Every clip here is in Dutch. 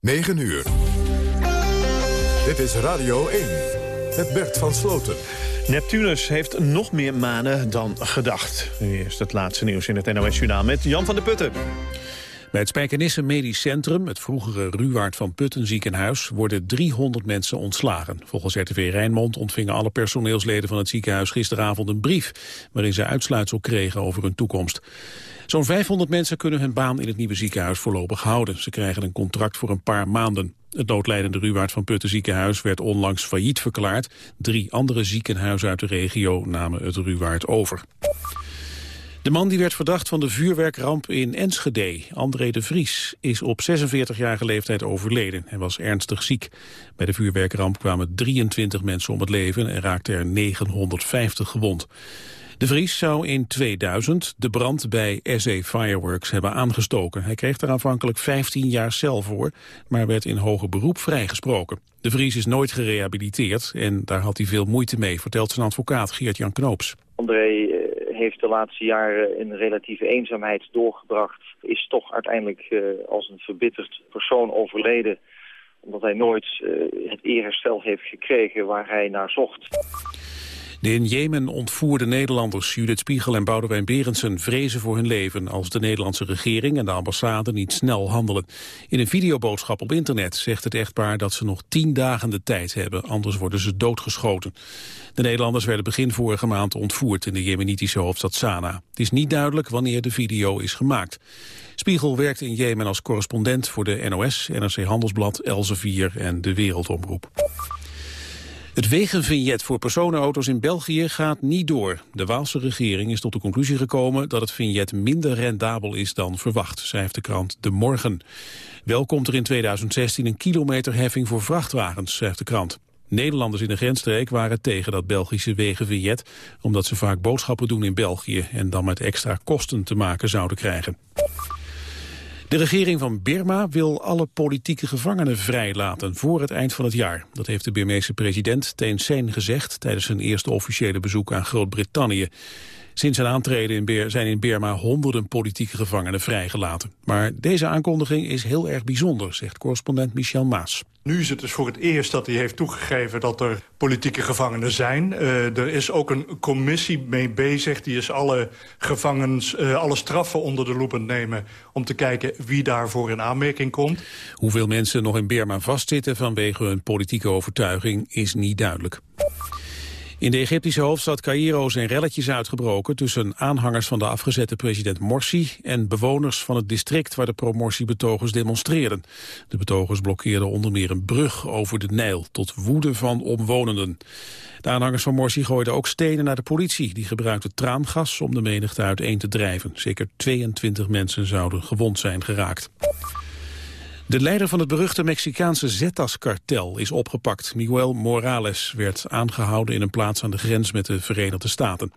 9 uur. Dit is Radio 1. Met Bert van Sloten. Neptunus heeft nog meer manen dan gedacht. Nu eerst het laatste nieuws in het NOS-journaal met Jan van der Putten. Bij het Spijkenisse Medisch Centrum, het vroegere Ruwaard van Putten ziekenhuis, worden 300 mensen ontslagen. Volgens RTV Rijnmond ontvingen alle personeelsleden van het ziekenhuis gisteravond een brief, waarin ze uitsluitsel kregen over hun toekomst. Zo'n 500 mensen kunnen hun baan in het nieuwe ziekenhuis voorlopig houden. Ze krijgen een contract voor een paar maanden. Het noodlijdende Ruwaard van Putten ziekenhuis werd onlangs failliet verklaard. Drie andere ziekenhuizen uit de regio namen het Ruwaard over. De man die werd verdacht van de vuurwerkramp in Enschede, André de Vries, is op 46-jarige leeftijd overleden. Hij was ernstig ziek. Bij de vuurwerkramp kwamen 23 mensen om het leven en raakten er 950 gewond. De Vries zou in 2000 de brand bij SE Fireworks hebben aangestoken. Hij kreeg er aanvankelijk 15 jaar cel voor, maar werd in hoger beroep vrijgesproken. De Vries is nooit gerehabiliteerd en daar had hij veel moeite mee, vertelt zijn advocaat Geert-Jan Knoops. André heeft de laatste jaren in relatieve eenzaamheid doorgebracht. Is toch uiteindelijk uh, als een verbitterd persoon overleden omdat hij nooit uh, het eerherstel heeft gekregen waar hij naar zocht. De in Jemen ontvoerde Nederlanders Judith Spiegel en Boudewijn Berendsen vrezen voor hun leven als de Nederlandse regering en de ambassade niet snel handelen. In een videoboodschap op internet zegt het echtpaar dat ze nog tien dagen de tijd hebben, anders worden ze doodgeschoten. De Nederlanders werden begin vorige maand ontvoerd in de jemenitische hoofdstad Sanaa. Het is niet duidelijk wanneer de video is gemaakt. Spiegel werkt in Jemen als correspondent voor de NOS, NRC Handelsblad, Elsevier en de Wereldomroep. Het wegenvignet voor personenauto's in België gaat niet door. De Waalse regering is tot de conclusie gekomen dat het vignet minder rendabel is dan verwacht, schrijft de krant De Morgen. Wel komt er in 2016 een kilometerheffing voor vrachtwagens, schrijft de krant. Nederlanders in de grensstreek waren tegen dat Belgische wegenvignet... omdat ze vaak boodschappen doen in België... en dan met extra kosten te maken zouden krijgen. De regering van Birma wil alle politieke gevangenen vrijlaten voor het eind van het jaar. Dat heeft de Birmeese president Thein Sein gezegd tijdens zijn eerste officiële bezoek aan Groot-Brittannië. Sinds zijn aantreden in Beer zijn in Burma honderden politieke gevangenen vrijgelaten. Maar deze aankondiging is heel erg bijzonder, zegt correspondent Michel Maas. Nu is het dus voor het eerst dat hij heeft toegegeven dat er politieke gevangenen zijn. Uh, er is ook een commissie mee bezig. Die is alle gevangens, uh, alle straffen onder de loep nemen... om te kijken wie daarvoor in aanmerking komt. Hoeveel mensen nog in Burma vastzitten vanwege hun politieke overtuiging is niet duidelijk. In de Egyptische hoofdstad Cairo zijn relletjes uitgebroken tussen aanhangers van de afgezette president Morsi en bewoners van het district waar de pro-Morsi-betogers demonstreerden. De betogers blokkeerden onder meer een brug over de Nijl tot woede van omwonenden. De aanhangers van Morsi gooiden ook stenen naar de politie. Die gebruikte traangas om de menigte uiteen te drijven. Zeker 22 mensen zouden gewond zijn geraakt. De leider van het beruchte Mexicaanse Zetas-kartel is opgepakt. Miguel Morales werd aangehouden in een plaats aan de grens met de Verenigde Staten.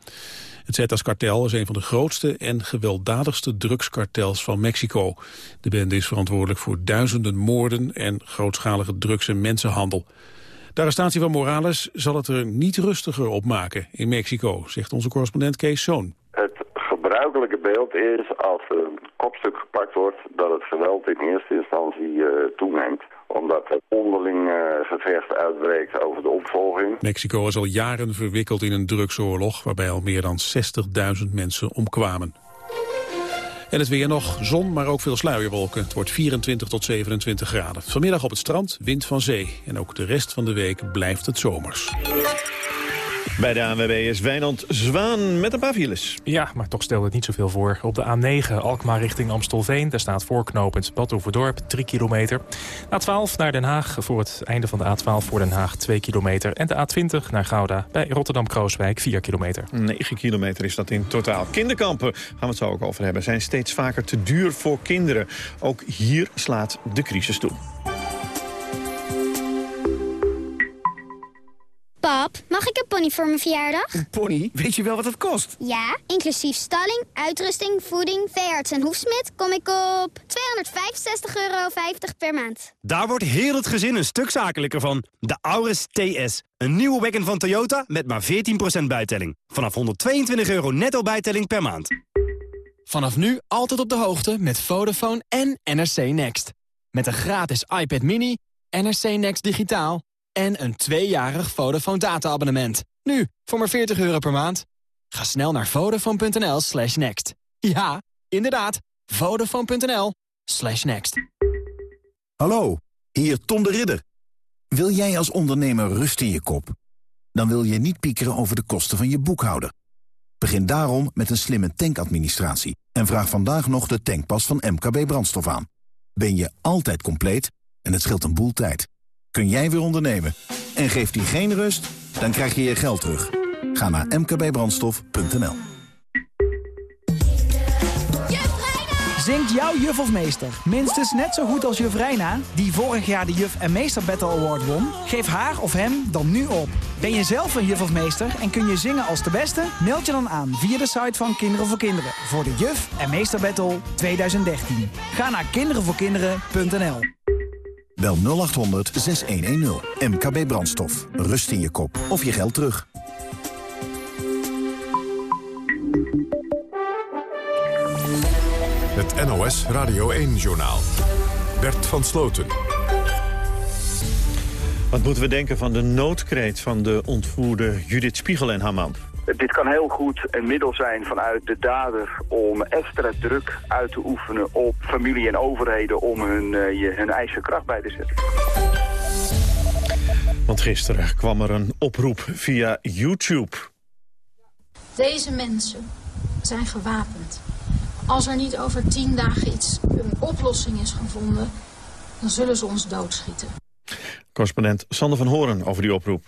Het Zetas-kartel is een van de grootste en gewelddadigste drugskartels van Mexico. De bende is verantwoordelijk voor duizenden moorden en grootschalige drugs- en mensenhandel. De arrestatie van Morales zal het er niet rustiger op maken in Mexico, zegt onze correspondent Kees Zoon gebruikelijke beeld is als er een kopstuk gepakt wordt dat het geweld in eerste instantie uh, toeneemt omdat het onderling uh, gevecht uitbreekt over de opvolging. Mexico is al jaren verwikkeld in een drugsoorlog... waarbij al meer dan 60.000 mensen omkwamen. En het weer nog zon, maar ook veel sluierwolken. Het wordt 24 tot 27 graden. Vanmiddag op het strand, wind van zee. En ook de rest van de week blijft het zomers. Bij de ANWB is Wijnand Zwaan met een paar files. Ja, maar toch stelt het niet zoveel voor. Op de A9 Alkmaar richting Amstelveen. Daar staat voorknopend Badhoevedorp 3 kilometer. A12 naar Den Haag voor het einde van de A12 voor Den Haag 2 kilometer. En de A20 naar Gouda bij Rotterdam-Krooswijk 4 kilometer. 9 kilometer is dat in totaal. Kinderkampen, gaan we het zo ook over hebben, zijn steeds vaker te duur voor kinderen. Ook hier slaat de crisis toe. Pap, mag ik een pony voor mijn verjaardag? Een pony? Weet je wel wat het kost? Ja, inclusief stalling, uitrusting, voeding, veearts en hoefsmid... kom ik op 265,50 euro per maand. Daar wordt heel het gezin een stuk zakelijker van. De Auris TS. Een nieuwe wagon van Toyota met maar 14% bijtelling. Vanaf 122 euro netto bijtelling per maand. Vanaf nu altijd op de hoogte met Vodafone en NRC Next. Met een gratis iPad mini, NRC Next digitaal en een tweejarig Vodafone data-abonnement. Nu, voor maar 40 euro per maand. Ga snel naar vodafone.nl slash next. Ja, inderdaad, vodafone.nl slash next. Hallo, hier Tom de Ridder. Wil jij als ondernemer rust in je kop? Dan wil je niet piekeren over de kosten van je boekhouder. Begin daarom met een slimme tankadministratie... en vraag vandaag nog de tankpas van MKB Brandstof aan. Ben je altijd compleet en het scheelt een boel tijd. Kun jij weer ondernemen en geeft die geen rust? Dan krijg je je geld terug. Ga naar mkbbrandstof.nl Zingt jouw juf of meester minstens net zo goed als juf Reina... die vorig jaar de Juf en Meester Battle Award won? Geef haar of hem dan nu op. Ben je zelf een juf of meester en kun je zingen als de beste? Meld je dan aan via de site van Kinderen voor Kinderen... voor de Juf en Meester Battle 2013. Ga naar kinderenvoorkinderen.nl Bel 0800 6110. MKB Brandstof. Rust in je kop of je geld terug. Het NOS Radio 1-journaal. Bert van Sloten. Wat moeten we denken van de noodkreet van de ontvoerde Judith Spiegel en haar man? Dit kan heel goed een middel zijn vanuit de dader om extra druk uit te oefenen op familie en overheden om hun, uh, hun eigen kracht bij te zetten. Want gisteren kwam er een oproep via YouTube. Deze mensen zijn gewapend. Als er niet over tien dagen iets, een oplossing is gevonden, dan zullen ze ons doodschieten. Correspondent Sander van Horen over die oproep.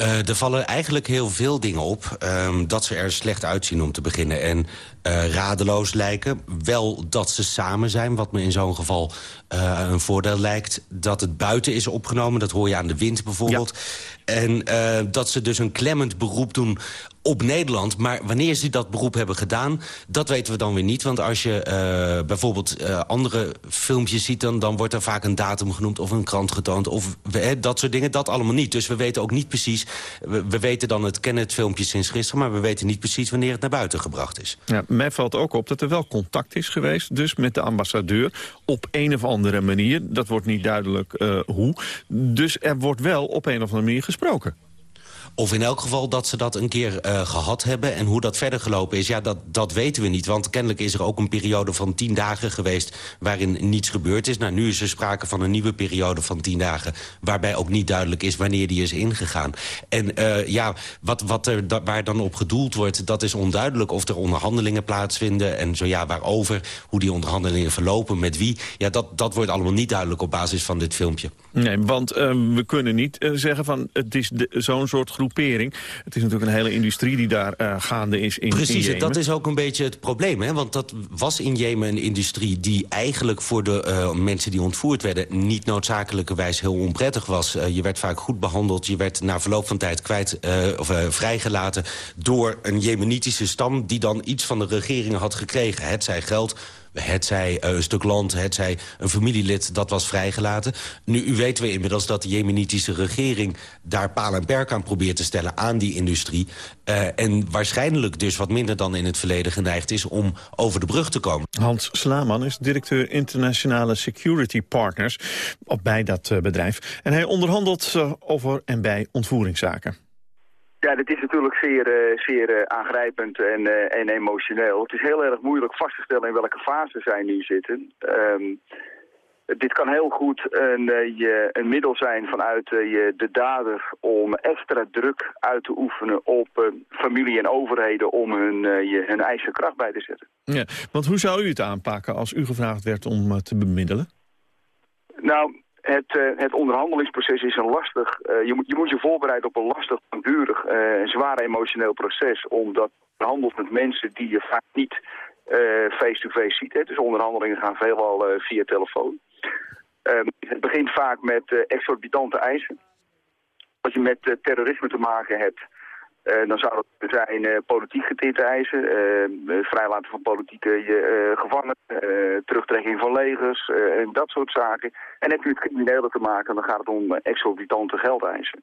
Uh, er vallen eigenlijk heel veel dingen op. Um, dat ze er slecht uitzien om te beginnen. En uh, radeloos lijken. Wel dat ze samen zijn, wat me in zo'n geval uh, een voordeel lijkt. Dat het buiten is opgenomen, dat hoor je aan de wind bijvoorbeeld. Ja. En dat ze dus een klemmend beroep doen op Nederland. Maar wanneer ze dat beroep hebben gedaan, dat weten we dan weer niet. Want als je uh, bijvoorbeeld uh, andere filmpjes ziet... Dan, dan wordt er vaak een datum genoemd of een krant getoond. Of he, dat soort dingen, dat allemaal niet. Dus we weten ook niet precies... We, we weten dan het kennen het filmpje sinds gisteren... maar we weten niet precies wanneer het naar buiten gebracht is. Ja, mij valt ook op dat er wel contact is geweest... dus met de ambassadeur op een of andere manier. Dat wordt niet duidelijk uh, hoe. Dus er wordt wel op een of andere manier gesproken. Of in elk geval dat ze dat een keer uh, gehad hebben. En hoe dat verder gelopen is, ja, dat, dat weten we niet. Want kennelijk is er ook een periode van tien dagen geweest... waarin niets gebeurd is. Nou, nu is er sprake van een nieuwe periode van tien dagen... waarbij ook niet duidelijk is wanneer die is ingegaan. En uh, ja, wat, wat er, da, waar dan op gedoeld wordt, dat is onduidelijk. Of er onderhandelingen plaatsvinden en zo ja, waarover. Hoe die onderhandelingen verlopen, met wie. Ja, dat, dat wordt allemaal niet duidelijk op basis van dit filmpje. Nee, want uh, we kunnen niet uh, zeggen van het is zo'n soort groepering. Het is natuurlijk een hele industrie die daar uh, gaande is in Precies, in dat is ook een beetje het probleem. Hè? Want dat was in Jemen een industrie die eigenlijk voor de uh, mensen die ontvoerd werden... niet noodzakelijkerwijs heel onprettig was. Je werd vaak goed behandeld. Je werd na verloop van tijd kwijt, of, vrijgelaten door een Jemenitische stam... die dan iets van de regering had gekregen. Het zij geld, het zij een stuk land, het zij een familielid, dat was vrijgelaten. Nu weten we inmiddels dat de jemenitische regering... daar paal en perk aan probeert te stellen aan die industrie. Uh, en waarschijnlijk dus wat minder dan in het verleden geneigd is... om over de brug te komen. Hans Slaman is directeur internationale security partners... bij dat uh, bedrijf. En hij onderhandelt over en bij ontvoeringszaken. Ja, dit is natuurlijk zeer, uh, zeer uh, aangrijpend en, uh, en emotioneel. Het is heel erg moeilijk vast te stellen in welke fase zij nu zitten. Um, dit kan heel goed een, je, een middel zijn vanuit je, de dader om extra druk uit te oefenen op familie en overheden om hun, je, hun eigen kracht bij te zetten. Ja, want hoe zou u het aanpakken als u gevraagd werd om te bemiddelen? Nou, het, uh, het, onderhandelingsproces is een lastig... Uh, je, moet, je, moet je voorbereiden op een lastig, langdurig, uh, zwaar emotioneel proces. Omdat je handelt met mensen die je vaak niet face-to-face -face ziet. Dus onderhandelingen gaan veelal via telefoon. Ehm, het begint vaak met exorbitante eisen. Als je met terrorisme te maken hebt... Uh, dan zou het zijn uh, politiek getinte eisen, uh, vrijlaten van politieke gevangenen, terugtrekking van legers en dat soort zaken. En heb je met criminelen te maken, dan gaat het om exorbitante geldeisen.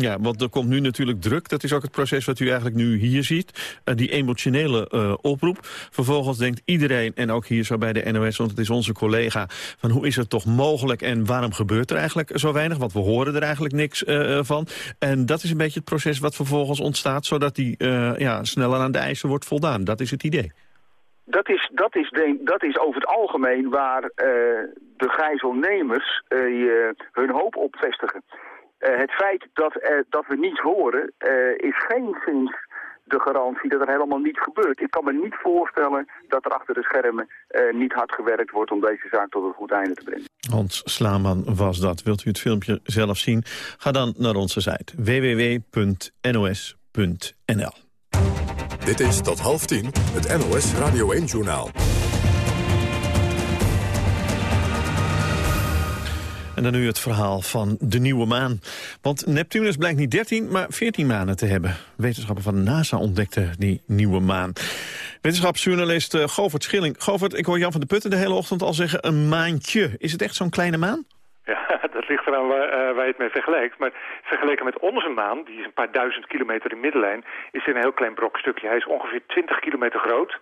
Ja, want er komt nu natuurlijk druk. Dat is ook het proces wat u eigenlijk nu hier ziet. Uh, die emotionele uh, oproep. Vervolgens denkt iedereen, en ook hier zo bij de NOS... want het is onze collega, van hoe is het toch mogelijk... en waarom gebeurt er eigenlijk zo weinig? Want we horen er eigenlijk niks uh, van. En dat is een beetje het proces wat vervolgens ontstaat... zodat die ja, sneller aan de eisen wordt voldaan. Dat is het idee. Dat is, dat is, dat is over het algemeen waar de gijzelnemers hun hoop op vestigen. Uh, het feit dat, dat we niets horen is geen sinds de garantie dat er helemaal niets gebeurt. Ik kan me niet voorstellen dat er achter de schermen niet hard gewerkt wordt om deze zaak tot een goed einde te brengen. Hans Slaman was dat. Wilt u het filmpje zelf zien? Ga dan naar onze site www.nos.nl. Dit is tot half tien het NOS Radio 1-journaal. En dan nu het verhaal van de nieuwe maan. Want Neptunus blijkt niet 13, maar 14 manen te hebben. Wetenschappers van NASA ontdekten die nieuwe maan. Wetenschapsjournalist uh, Govert Schilling. Govert, ik hoor Jan van de Putten de hele ochtend al zeggen een maantje. Is het echt zo'n kleine maan? Ja, dat ligt eraan waar, uh, je het mee vergelijkt. Maar vergeleken met onze maan, die is een paar duizend kilometer in middellijn... is hij een heel klein brokstukje. Hij is ongeveer 20 kilometer groot.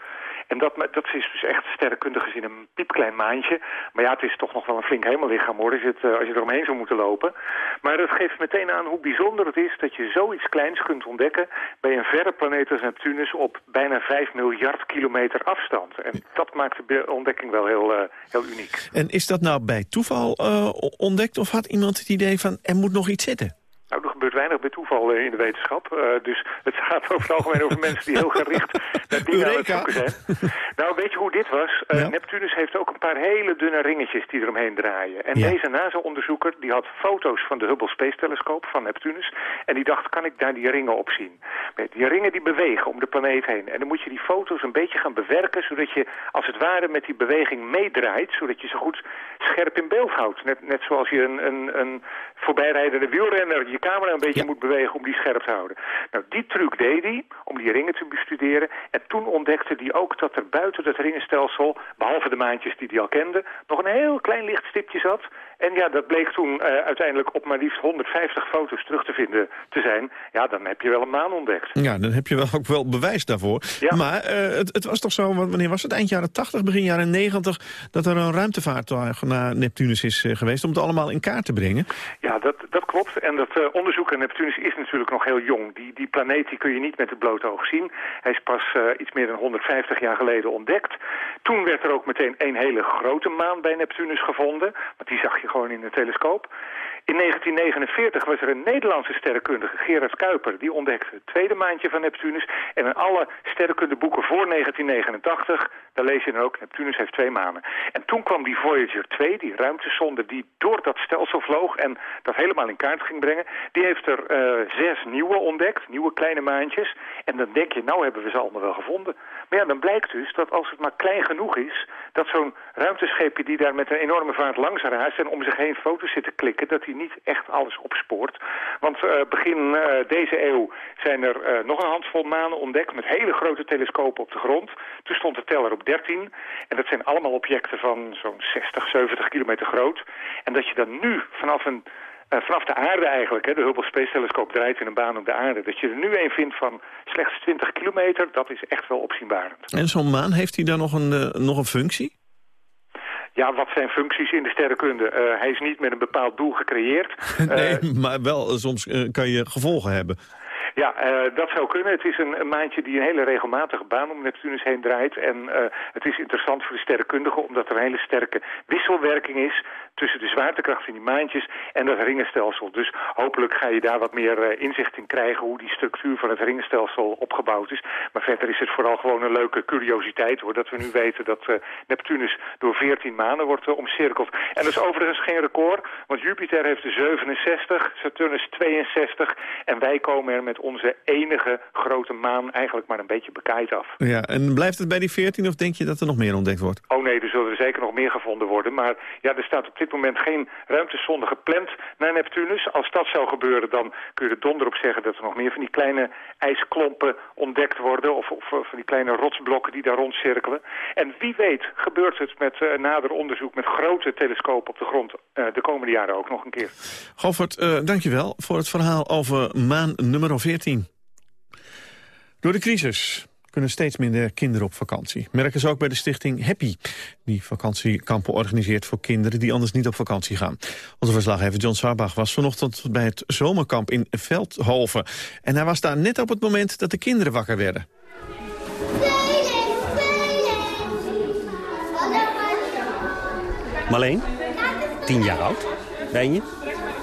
En dat, dat is dus echt sterrenkundig gezien een piepklein maandje. Maar ja, het is toch nog wel een flink hemellichaam hoor, als je, het, uh, als je eromheen zou moeten lopen. Maar dat geeft meteen aan hoe bijzonder het is dat je zoiets kleins kunt ontdekken... bij een verre planeet als Neptunus op bijna 5 miljard kilometer afstand. En dat maakt de ontdekking wel heel, uh, heel uniek. En is dat nou bij toeval uh, ontdekt of had iemand het idee van er moet nog iets zitten? Nou, er gebeurt weinig bij toeval in de wetenschap. Uh, dus het gaat over het algemeen over mensen die heel gericht naar dingen aan het zoeken zijn. Nou, weet je hoe dit was? Uh, ja. Neptunus heeft ook een paar hele dunne ringetjes die eromheen draaien. En ja. deze NASA-onderzoeker die had foto's van de Hubble Space Telescoop van Neptunus. En die dacht, kan ik daar die ringen op zien? Die ringen die bewegen om de planeet heen. En dan moet je die foto's een beetje gaan bewerken... zodat je als het ware met die beweging meedraait... zodat je ze goed scherp in beeld houdt. Net, net zoals je een, een, een voorbijrijdende wielrenner... je camera een beetje ja. moet bewegen om die scherp te houden. Nou, die truc deed hij om die ringen te bestuderen. En toen ontdekte hij ook dat er buiten dat ringenstelsel... behalve de maantjes die hij al kende... nog een heel klein lichtstipje zat... En ja, dat bleek toen uh, uiteindelijk op maar liefst 150 foto's terug te vinden te zijn. Ja, dan heb je wel een maan ontdekt. Ja, dan heb je wel ook wel bewijs daarvoor. Ja. Maar uh, het, het, was toch zo, wanneer was het? Eind jaren 80, begin jaren 90... dat er een ruimtevaartuig naar Neptunus is uh, geweest... om het allemaal in kaart te brengen? Ja, dat, dat klopt. En dat onderzoek naar Neptunus is natuurlijk nog heel jong. Die, die planeet die kun je niet met het blote oog zien. Hij is pas iets meer dan 150 jaar geleden ontdekt. Toen werd er ook meteen een hele grote maan bij Neptunus gevonden. Want die zag je gewoon in de telescoop. In 1949 was er een Nederlandse sterrenkundige, Gerard Kuiper... die ontdekte het tweede maandje van Neptunus. En in alle sterrenkundeboeken voor 1989, daar lees je dan ook... Neptunus heeft twee manen. En toen kwam die Voyager 2, die ruimtesonde... die door dat stelsel vloog en dat helemaal in kaart ging brengen. Die heeft er uh, zes nieuwe ontdekt, nieuwe kleine maandjes. En dan denk je, nou hebben we ze allemaal wel gevonden. Maar ja, dan blijkt dus dat als het maar klein genoeg is... dat zo'n ruimtescheepje die daar met een enorme vaart langs raast... en om zich heen foto's zit te klikken... dat hij niet echt alles opspoort. Want uh, begin uh, deze eeuw zijn er uh, nog een handvol manen ontdekt... met hele grote telescopen op de grond. Toen stond de teller op 13. En dat zijn allemaal objecten van zo'n 60, 70 kilometer groot. En dat je dan nu vanaf een... Vanaf de aarde eigenlijk, hè, de Hubble Space Telescoop draait in een baan om de aarde. Dat je er nu een vindt van slechts 20 kilometer, dat is echt wel opzienbarend. En zo'n maan, heeft hij dan nog een, nog een functie? Ja, wat zijn functies in de sterrenkunde? Uh, hij is niet met een bepaald doel gecreëerd. nee, maar wel, soms kan je gevolgen hebben. Ja, uh, dat zou kunnen. Het is een, een, maandje die een hele regelmatige baan om Neptunus heen draait. En uh, het is interessant voor de sterrenkundigen omdat er een hele sterke wisselwerking is tussen de zwaartekracht van die maantjes en dat ringenstelsel. Dus hopelijk ga je daar wat meer uh, inzicht in krijgen hoe die structuur van het ringenstelsel opgebouwd is. Maar verder is het vooral gewoon een leuke curiositeit hoor, dat we nu weten dat Neptunus door 14 maanden wordt omcirkeld. En dat is overigens geen record, want Jupiter heeft er 67, Saturnus 62 en wij komen er met onze enige grote maan eigenlijk maar een beetje bekijkt af. Ja, en blijft het bij die 14 of denk je dat er nog meer ontdekt wordt? Oh nee, er zullen er zeker nog meer gevonden worden. Maar ja, er staat op dit moment geen ruimtesonde gepland naar Neptunus. Als dat zou gebeuren, dan kun je er donder op zeggen dat er nog meer van die kleine ijsklompen ontdekt worden. Of, of van die kleine rotsblokken die daar rondcirkelen. En wie weet gebeurt het met uh, nader onderzoek met grote telescopen op de grond uh, de komende jaren ook nog een keer. Goffert, uh, dankjewel voor het verhaal over maan nummer 14. Door de crisis kunnen steeds minder kinderen op vakantie. Merken ze ook bij de stichting Happy, die vakantiekampen organiseert voor kinderen die anders niet op vakantie gaan. Onze verslaggever John Swabach was vanochtend bij het zomerkamp in Veldhoven. En hij was daar net op het moment dat de kinderen wakker werden. Marleen, tien jaar oud ben je.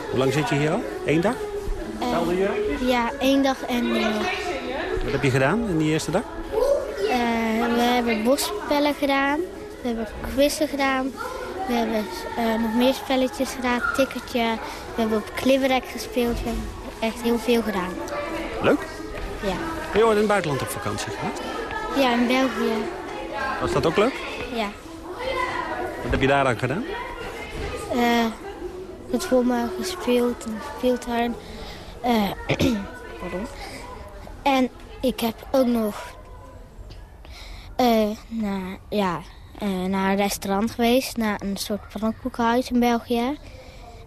Hoe lang zit je hier al? Eén dag? Uh, ja, één dag en... Uh, Wat heb je gedaan in die eerste dag? Uh, we hebben bosspellen gedaan. We hebben quizzen gedaan. We hebben nog meer spelletjes gedaan. Tikkertje. We hebben op klimrek gespeeld. We hebben echt heel veel gedaan. Leuk? Ja. Ben je ooit in het buitenland op vakantie geweest? Ja, in België. Was dat ook leuk? Ja. Wat heb je daar dan gedaan? Uh, het voor me gespeeld en speeltuin. Uh, pardon. En ik heb ook nog uh, naar, ja, uh, naar een restaurant geweest. Naar een soort pannenkoekenhuis in België.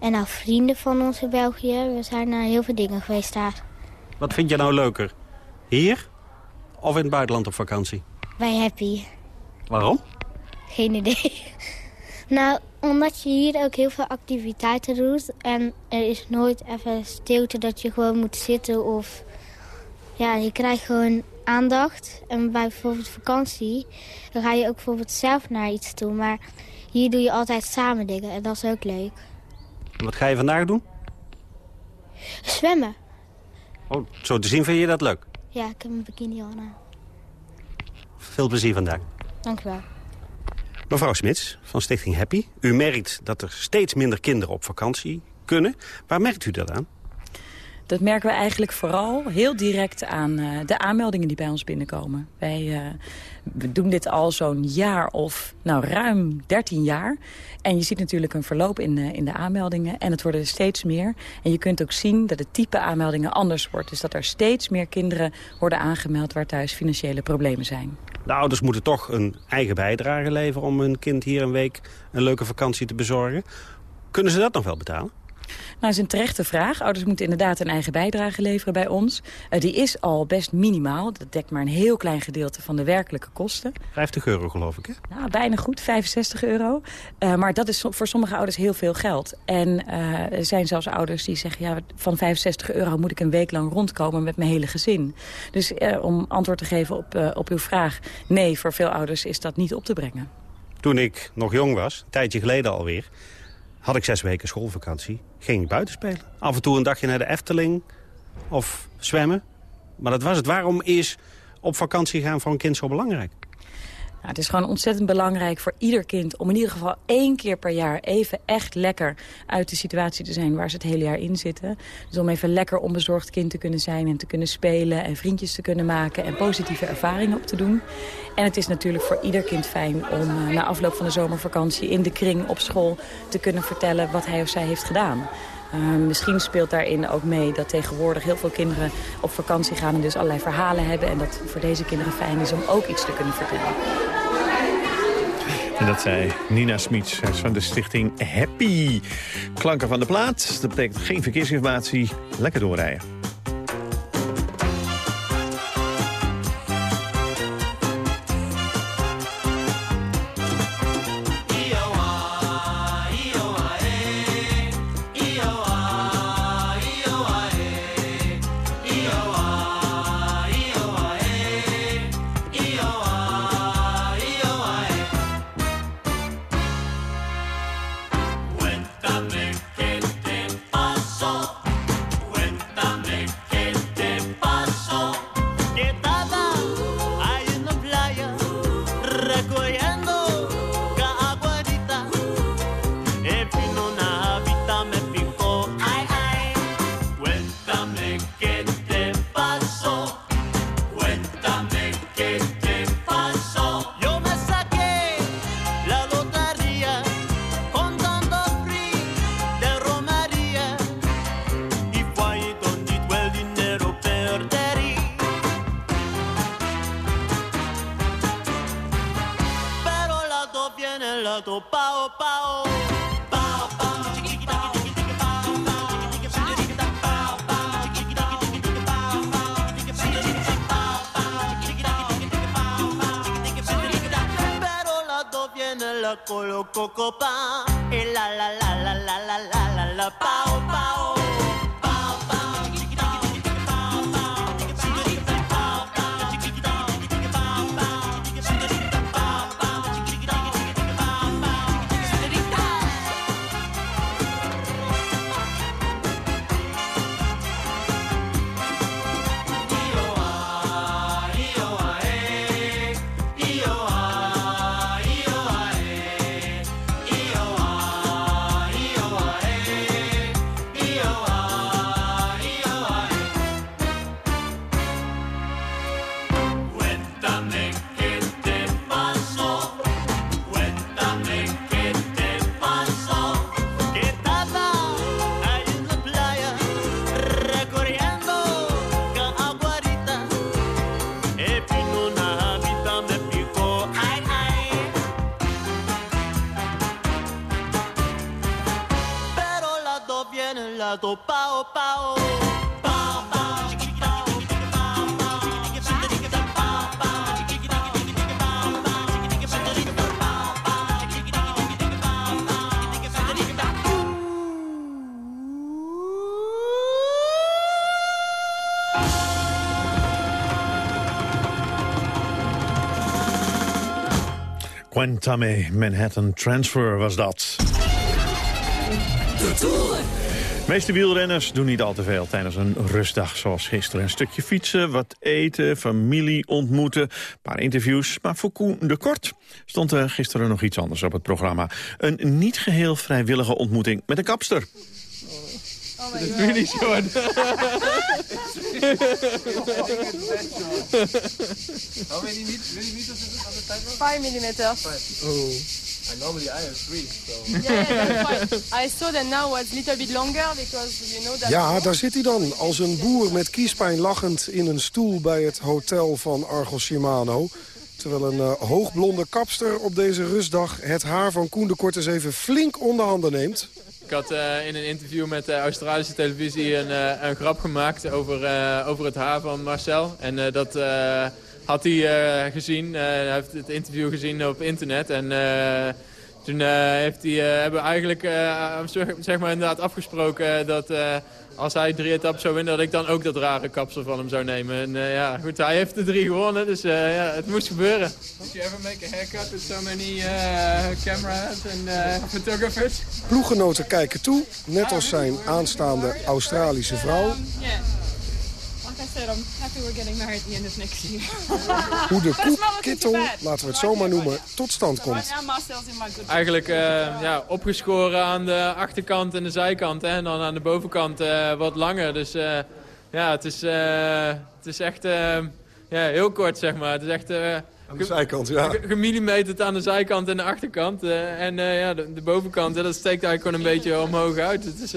En naar vrienden van ons in België. We zijn naar heel veel dingen geweest daar. Wat vind je nou leuker? Hier of in het buitenland op vakantie? Bij Happy. Waarom? Geen idee. Nou, omdat je hier ook heel veel activiteiten doet. En er is nooit even stilte dat je gewoon moet zitten of... Ja, je krijgt gewoon aandacht. En bij bijvoorbeeld vakantie, dan ga je ook bijvoorbeeld zelf naar iets toe. Maar hier doe je altijd samen dingen en dat is ook leuk. Wat ga je vandaag doen? Zwemmen. Oh, zo te zien vind je dat leuk? Ja, ik heb een bikini al aan. Veel plezier vandaag. Dank u wel. Mevrouw Smits van Stichting Happy, u merkt dat er steeds minder kinderen op vakantie kunnen. Waar merkt u dat aan? Dat merken we eigenlijk vooral heel direct aan uh, de aanmeldingen die bij ons binnenkomen. Wij uh, we doen dit al zo'n jaar of nou, ruim 13 jaar. En je ziet natuurlijk een verloop in, in de aanmeldingen. En het worden er steeds meer. En je kunt ook zien dat het type aanmeldingen anders wordt. Dus dat er steeds meer kinderen worden aangemeld waar thuis financiële problemen zijn. De ouders moeten toch een eigen bijdrage leveren om hun kind hier een week een leuke vakantie te bezorgen. Kunnen ze dat nog wel betalen? Nou, is een terechte vraag. Ouders moeten inderdaad een eigen bijdrage leveren bij ons. Uh, die is al best minimaal. Dat dekt maar een heel klein gedeelte van de werkelijke kosten. 50 euro geloof ik, hè? Nou, bijna goed, 65 euro. Uh, maar dat is voor sommige ouders heel veel geld. En uh, er zijn zelfs ouders die zeggen... ja, van 65 euro moet ik een week lang rondkomen met mijn hele gezin. Dus om antwoord te geven op, op uw vraag... nee, voor veel ouders is dat niet op te brengen. Toen ik nog jong was, een tijdje geleden alweer had ik zes weken schoolvakantie. Ging ik buiten spelen. Af en toe een dagje naar de Efteling of zwemmen. Maar dat was het. Waarom is op vakantie gaan voor een kind zo belangrijk? Nou, het is gewoon ontzettend belangrijk voor ieder kind... om in ieder geval één keer per jaar even echt lekker uit de situatie te zijn... waar ze het hele jaar in zitten. Dus om even lekker onbezorgd kind te kunnen zijn en te kunnen spelen... en vriendjes te kunnen maken en positieve ervaringen op te doen. En het is natuurlijk voor ieder kind fijn om uh, na afloop van de zomervakantie... in de kring op school te kunnen vertellen wat hij of zij heeft gedaan. Uh, misschien speelt daarin ook mee dat tegenwoordig heel veel kinderen op vakantie gaan... en dus allerlei verhalen hebben. En dat voor deze kinderen fijn is om ook iets te kunnen vertellen. En dat zei Nina Smits van de stichting Happy. Klanken van de plaat, dat betekent geen verkeersinformatie. Lekker doorrijden. Quentame Manhattan Transfer was dat. De meeste wielrenners doen niet al te veel tijdens een rustdag zoals gisteren. Een stukje fietsen, wat eten, familie ontmoeten, een paar interviews. Maar voor Koen de Kort stond er gisteren nog iets anders op het programma. Een niet geheel vrijwillige ontmoeting met een kapster. Oh my god. really short. How many is it on the tightrope? Five millimeters. Oh. And normally I have three, so... Yeah, yeah, that's fine. I saw that now was a little bit longer because you know that. Ja, daar zit hij dan, als een boer met kiespijn lachend in een stoel bij het hotel van Argos Shimano. Terwijl een uh, hoogblonde kapster op deze rustdag het haar van Koen de Kort eens even flink onder handen neemt. Ik had uh, in een interview met de Australische televisie een, uh, een grap gemaakt over, over het haar van Marcel. En dat had hij gezien. hij heeft het interview gezien op internet. En toen heeft hij, hebben we eigenlijk zeg maar inderdaad afgesproken dat als hij drie etappes zou winnen, dat ik dan ook dat rare kapsel van hem zou nemen. En uh, ja, goed, hij heeft de drie gewonnen, dus uh, ja, het moest gebeuren. Did you ever make a haircut with so many uh, cameras and photographers? Ploeggenoten kijken toe, net als zijn aanstaande Australische vrouw. Um, yeah. Like I said, I'm happy we're getting married at the end of next year. Hoe de koekkittel, laten we het zo maar noemen, tot stand komt. Eigenlijk uh, ja, opgeschoren aan de achterkant en de zijkant. Hè, en dan aan de bovenkant uh, wat langer. Dus uh, ja, het is, het is echt ja, heel kort, zeg maar. Het is echt... aan de zijkant, ja. Gemillimeterd aan de zijkant en de achterkant. en ja, de, de bovenkant, dat steekt eigenlijk gewoon een beetje omhoog uit. Het is,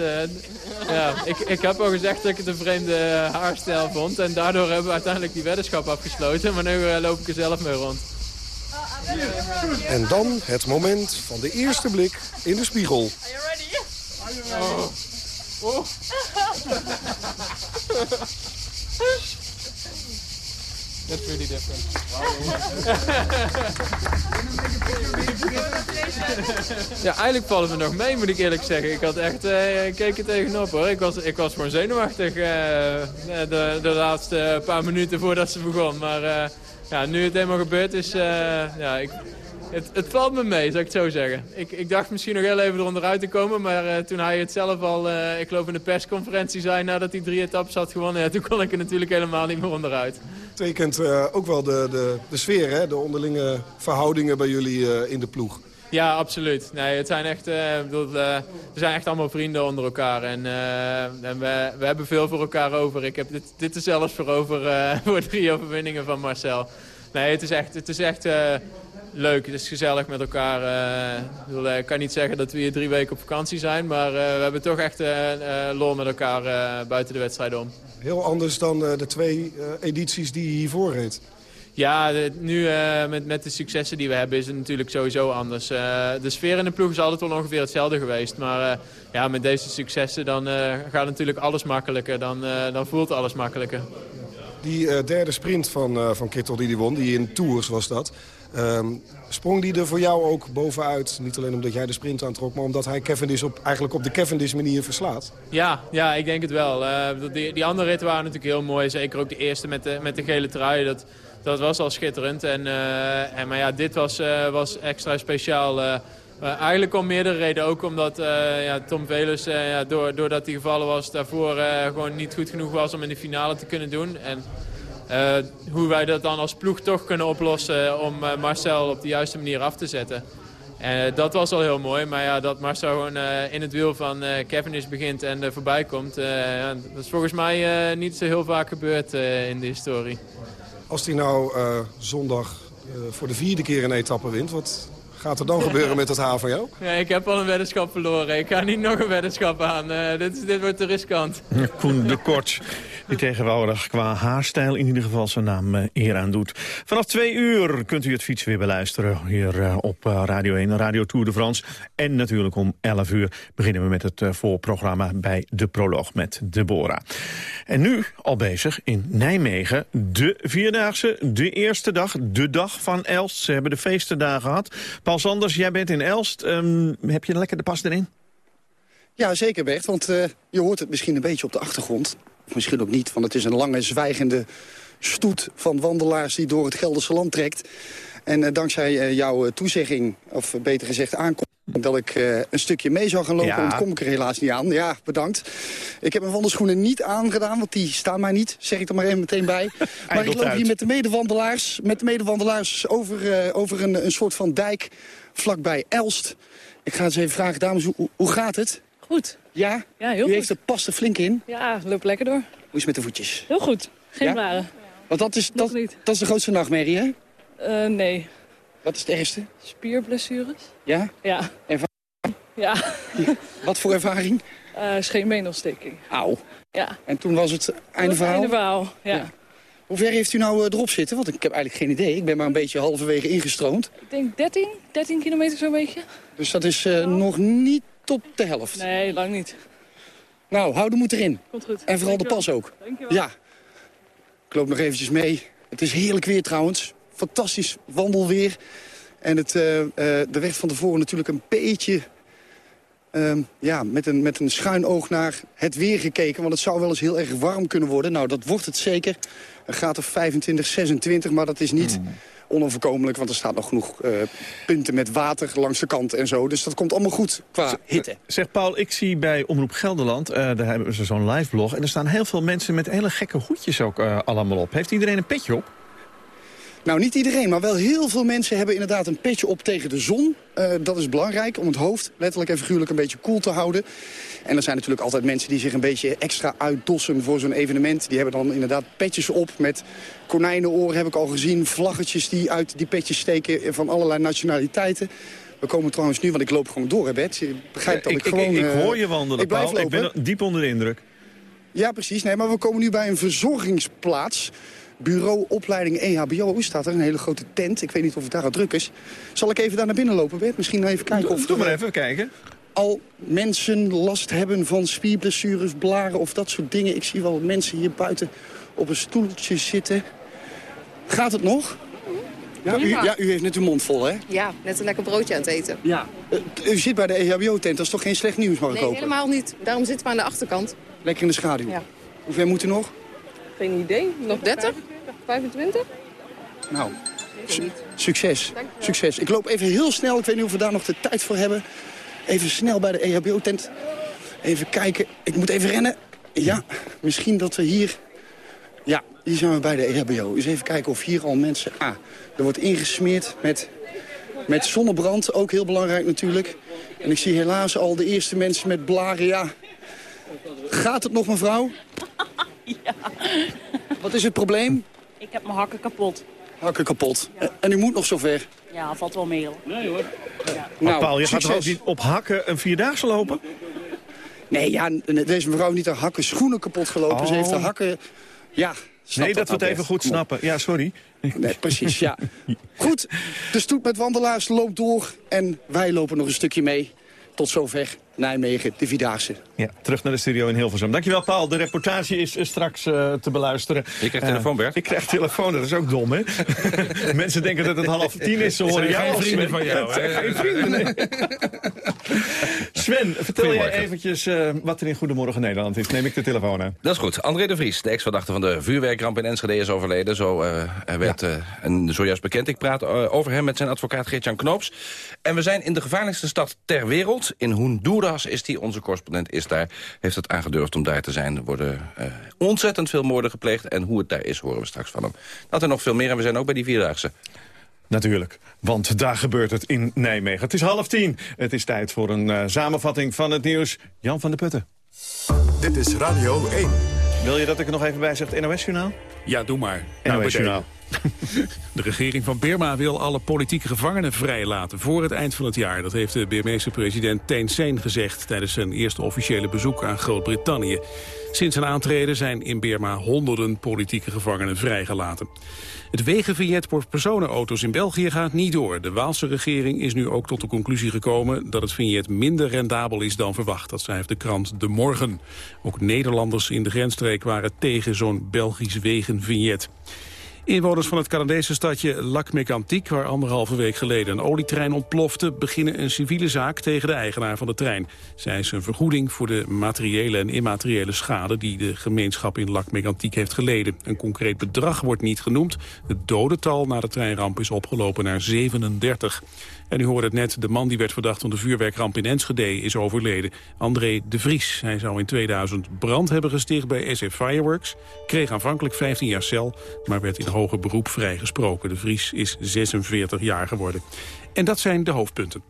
ja, ik, ik heb al gezegd dat ik het een vreemde haarstijl vond. En daardoor hebben we uiteindelijk die weddenschap afgesloten. Maar nu loop ik er zelf mee rond. En dan het moment van de eerste blik in de spiegel. Oh. Oh. That's really different. ja, eigenlijk vallen we nog mee, moet ik eerlijk zeggen. Ik had echt, ik keek tegenop hoor. Ik was, ik was gewoon zenuwachtig uh, de, de laatste paar minuten voordat ze begon. Maar ja, nu het helemaal gebeurd is, ja, ik, het, het, valt me mee, zou ik het zo zeggen. Ik, ik dacht misschien nog heel even eronderuit te komen, maar uh, toen hij het zelf al, uh, ik geloof in de persconferentie zei nadat hij drie etappes had gewonnen, ja, toen kon ik er natuurlijk helemaal niet meer onderuit. Betekent uh, ook wel de, de, de sfeer, hè? de onderlinge verhoudingen bij jullie in de ploeg. Ja, absoluut. Nee, het zijn echt, bedoel, we zijn echt allemaal vrienden onder elkaar. En, en we, we hebben veel voor elkaar over. Ik heb dit, dit er zelfs voor over voor drie overwinningen van Marcel. Nee, het is echt, het is echt leuk. Het is gezellig met elkaar. Uh, ik, bedoel, ik kan niet zeggen dat we hier drie weken op vakantie zijn. Maar we hebben toch echt lol met elkaar buiten de wedstrijd om. Heel anders dan de twee edities die je hiervoor reed. Ja, nu eh, met, met de successen die we hebben is het natuurlijk sowieso anders. Eh, de sfeer in de ploeg is altijd wel ongeveer hetzelfde geweest. Maar eh, ja, met deze successen dan eh, gaat natuurlijk alles makkelijker. Dan, eh, dan voelt alles makkelijker. Die eh, derde sprint van, eh, van Kittel die die won, die in Tours was dat... ehm, sprong die er voor jou ook bovenuit? Niet alleen omdat jij de sprint aantrok... maar omdat hij Cavendish op, eigenlijk op de Cavendish manier verslaat? Ja, ja, ik denk het wel. Eh, die, die andere ritten waren natuurlijk heel mooi. Zeker ook de eerste met de, met de gele trui. Dat, dat was al schitterend. En, en, maar ja, dit was, was extra speciaal. Eh, eigenlijk om meerdere redenen. Ook omdat eh, ja, Tom Velus, eh, ja, door, doordat hij gevallen was, daarvoor gewoon niet goed genoeg was om in de finale te kunnen doen. En hoe wij dat dan als ploeg toch kunnen oplossen om Marcel op de juiste manier af te zetten. En dat was al heel mooi, maar ja, dat Marcel gewoon in het wiel van eh Cavendish begint en er voorbij komt. dat is volgens mij niet zo heel vaak gebeurd in de historie. Als hij nou zondag voor de vierde keer een etappe wint... wat gaat er dan gebeuren met van jou? Ja, ik heb al een weddenschap verloren. Ik ga niet nog een weddenschap aan. Eh, dit, is- dit wordt te riskant. Koen de Kort, die tegenwoordig qua haarstijl in ieder geval zijn naam eh, eer aan doet. Vanaf twee uur kunt u het fietsen weer beluisteren hier eh, op eh, Radio 1, Radio Tour de France. En natuurlijk om 11 uur beginnen we met het voorprogramma bij de proloog met Deborah. En nu al bezig in Nijmegen, de Vierdaagse, de eerste dag, de dag van Elst. Ze hebben de feesten daar gehad. Paul Sanders, jij bent in Elst. Ehm, heb je lekker de pas erin? Ja, zeker Bert, want je hoort het misschien een beetje op de achtergrond. Of misschien ook niet, want het is een lange zwijgende stoet van wandelaars die door het Gelderse land trekt. En eh, dankzij eh, jouw eh, toezegging, of beter gezegd aankomst... dat ik een stukje mee zou gaan lopen, Ja. want kom ik er helaas niet aan. Ja, bedankt. Ik heb mijn wandelschoenen niet aangedaan, want die staan mij niet. Zeg ik er maar even meteen bij. Maar ik loop uit. hier met de medewandelaars, met de medewandelaars over, over een, een soort van dijk vlakbij Elst. Ik ga eens even vragen, dames, hoe, hoe gaat het? Goed. Ja? Ja, heel U goed. heeft er pas er flink in. Ja, loop lekker door. Hoe is het met de voetjes? Heel goed. Geen Ja? blaren. Want dat is, dat, dat is de grootste nachtmerrie, hè? Eh, nee. Wat is het ergste? Spierblessures? Ja? Ja. Erva- Ja. Wat voor ervaring? Eh scheenbeenontsteking. Auw. Ja. En toen was het einde verhaal? Einde verhaal, ja. Ja. Hoe ver heeft u nou eh, erop zitten? Want ik heb eigenlijk geen idee. Ik ben maar een beetje halverwege ingestroomd. Ik denk 13, 13 kilometer zo'n beetje. Dus dat is eh, nog niet op de helft. Nee, lang niet. Nou, hou de moed erin. Komt goed. En vooral de pas ook. Dankjewel. Ja. Ik loop nog eventjes mee. Het is heerlijk weer trouwens. Fantastisch wandelweer. En het, eh, eh, er werd van tevoren natuurlijk een beetje... ehm, ja, met een, met een schuin oog naar het weer gekeken. Want het zou wel eens heel erg warm kunnen worden. Nou, dat wordt het zeker. Een graad of 25, 26. Maar dat is niet onoverkomelijk. Want er staat nog genoeg eh, punten met water langs de kant en zo. Dus dat komt allemaal goed qua hitte. Zeg Paul, ik zie bij Omroep Gelderland, eh, daar hebben ze zo'n live blog... en er staan heel veel mensen met hele gekke hoedjes ook eh, allemaal op. Heeft iedereen een petje op? Nou, niet iedereen, maar wel heel veel mensen hebben inderdaad een petje op tegen de zon. Eh, dat is belangrijk om het hoofd letterlijk en figuurlijk een beetje koel te houden. En er zijn natuurlijk altijd mensen die zich een beetje extra uitdossen voor zo'n evenement. Die hebben dan inderdaad petjes op met konijnenoren heb ik al gezien. Vlaggetjes die uit die petjes steken van allerlei nationaliteiten. We komen trouwens nu, want ik loop gewoon door, hè Bert. Je begrijpt dat ik, ik, gewoon... ik, ik eh, hoor je wandelen, ik blijf Paul. Ik lopen. ben diep onder de indruk. Ja, precies. Nee, maar we komen nu bij een verzorgingsplaats. Bureau Opleiding E EHBO staat er, een hele grote tent. Ik weet niet of het daar al druk is. Zal ik even daar naar binnen lopen, Bert? Misschien even kijken of Doe maar eh, even kijken. al mensen last hebben van spierblessures, blaren of dat soort dingen. Ik zie wel mensen hier buiten op een stoeltje zitten. Gaat het nog? Ja, u, ja, u heeft net uw mond vol, hè? Ja, net een lekker broodje aan het eten. Ja. u zit bij de EHBO-tent, dat is toch geen slecht nieuws, mag ik Nee, hopen? helemaal niet. Daarom zitten we aan de achterkant. Lekker in de schaduw. Ja. Hoe ver moet u nog? Geen idee. Nog 30? 25? Nou, su- succes. Succes. Ik loop even heel snel, ik weet niet of we daar nog de tijd voor hebben. Even snel bij de EHBO-tent. Even kijken. Ik moet even rennen. Ja, misschien dat we hier... Ja, hier zijn we bij de EHBO. Eens even kijken of hier al mensen... Ah, er wordt ingesmeerd met, met zonnebrand. Ook heel belangrijk natuurlijk. En ik zie helaas al de eerste mensen met blaren. Ja. Gaat het nog, mevrouw? Wat is het probleem? Ik heb mijn hakken kapot. Hakken kapot. En u moet nog zover. Ja, valt wel mee hoor. Nee hoor. Maar Nou, Paul, je gaat ook succes. niet op hakken een vierdaagse lopen? Nee, ja, deze mevrouw heeft niet haar hakken schoenen kapot gelopen. Ze heeft haar Oh. hakken... Ja, Snap Nee, dat we het even goed snappen. Ja, sorry. Nee, precies, ja. Goed, de stoet met wandelaars loopt door en wij lopen nog een stukje mee. Tot zover Nijmegen, de Vierdaagse. Ja, terug naar de studio in Hilversum. Dankjewel, Paul. De reportage is straks eh, te beluisteren. Je krijgt Eh, telefoon, Bert. ik krijg telefoon, dat is ook dom, hè? Mensen denken dat het half tien is. Ze horen jou geen als vrienden van jou, Het zijn hè? geen vrienden, nee. Sven, vertel jij Goedemorgen. eventjes eh, wat er in Goedemorgen Nederland is. Neem ik de telefoon aan. Dat is goed. André de Vries, de ex-verdachte van de vuurwerkramp in Enschede, is overleden. Zo eh, werd eh, en zojuist bekend. Ik praat over hem met zijn advocaat Geert-Jan Knoops. En we zijn in de gevaarlijkste stad ter wereld. In Is hij, onze correspondent is daar. Heeft het aangedurfd om daar te zijn. Er worden eh, ontzettend veel moorden gepleegd. En hoe het daar is, horen we straks van hem. Dat en nog veel meer. En we zijn ook bij die Vierdaagse. Natuurlijk, want daar gebeurt het in Nijmegen. Het is half tien. Het is tijd voor een eh, samenvatting van het nieuws. Jan van der Putten. Dit is Radio 1. Wil je dat ik er nog even bij zeg, het NOS-journaal? Ja, doe maar. Nou. De regering van Birma wil alle politieke gevangenen vrijlaten voor het eind van het jaar. Dat heeft de Birmeese president Thein Sein gezegd tijdens zijn eerste officiële bezoek aan Groot-Brittannië. Sinds zijn aantreden zijn in Birma honderden politieke gevangenen vrijgelaten. Het wegenvignet voor personenauto's in België gaat niet door. De Waalse regering is nu ook tot de conclusie gekomen dat het vignet minder rendabel is dan verwacht. Dat schrijft de krant De Morgen. Ook Nederlanders in de grensstreek waren tegen zo'n Belgisch wegenvignet. Inwoners van het Canadese stadje Lac-Mégantic, waar anderhalve week geleden een olietrein ontplofte, beginnen een civiele zaak tegen de eigenaar van de trein. Zij eisen een vergoeding voor de materiële en immateriële schade die de gemeenschap in Lac-Mégantic heeft geleden. Een concreet bedrag wordt niet genoemd. Het dodental na de treinramp is opgelopen naar 37. En u hoorde het net, de man die werd verdacht van de vuurwerkramp in Enschede is overleden. André de Vries. Hij zou in 2000 brand hebben gesticht bij SF Fireworks. Kreeg aanvankelijk 15 jaar cel, maar werd in hoger beroep vrijgesproken. De Vries is 46 jaar geworden. En dat zijn de hoofdpunten.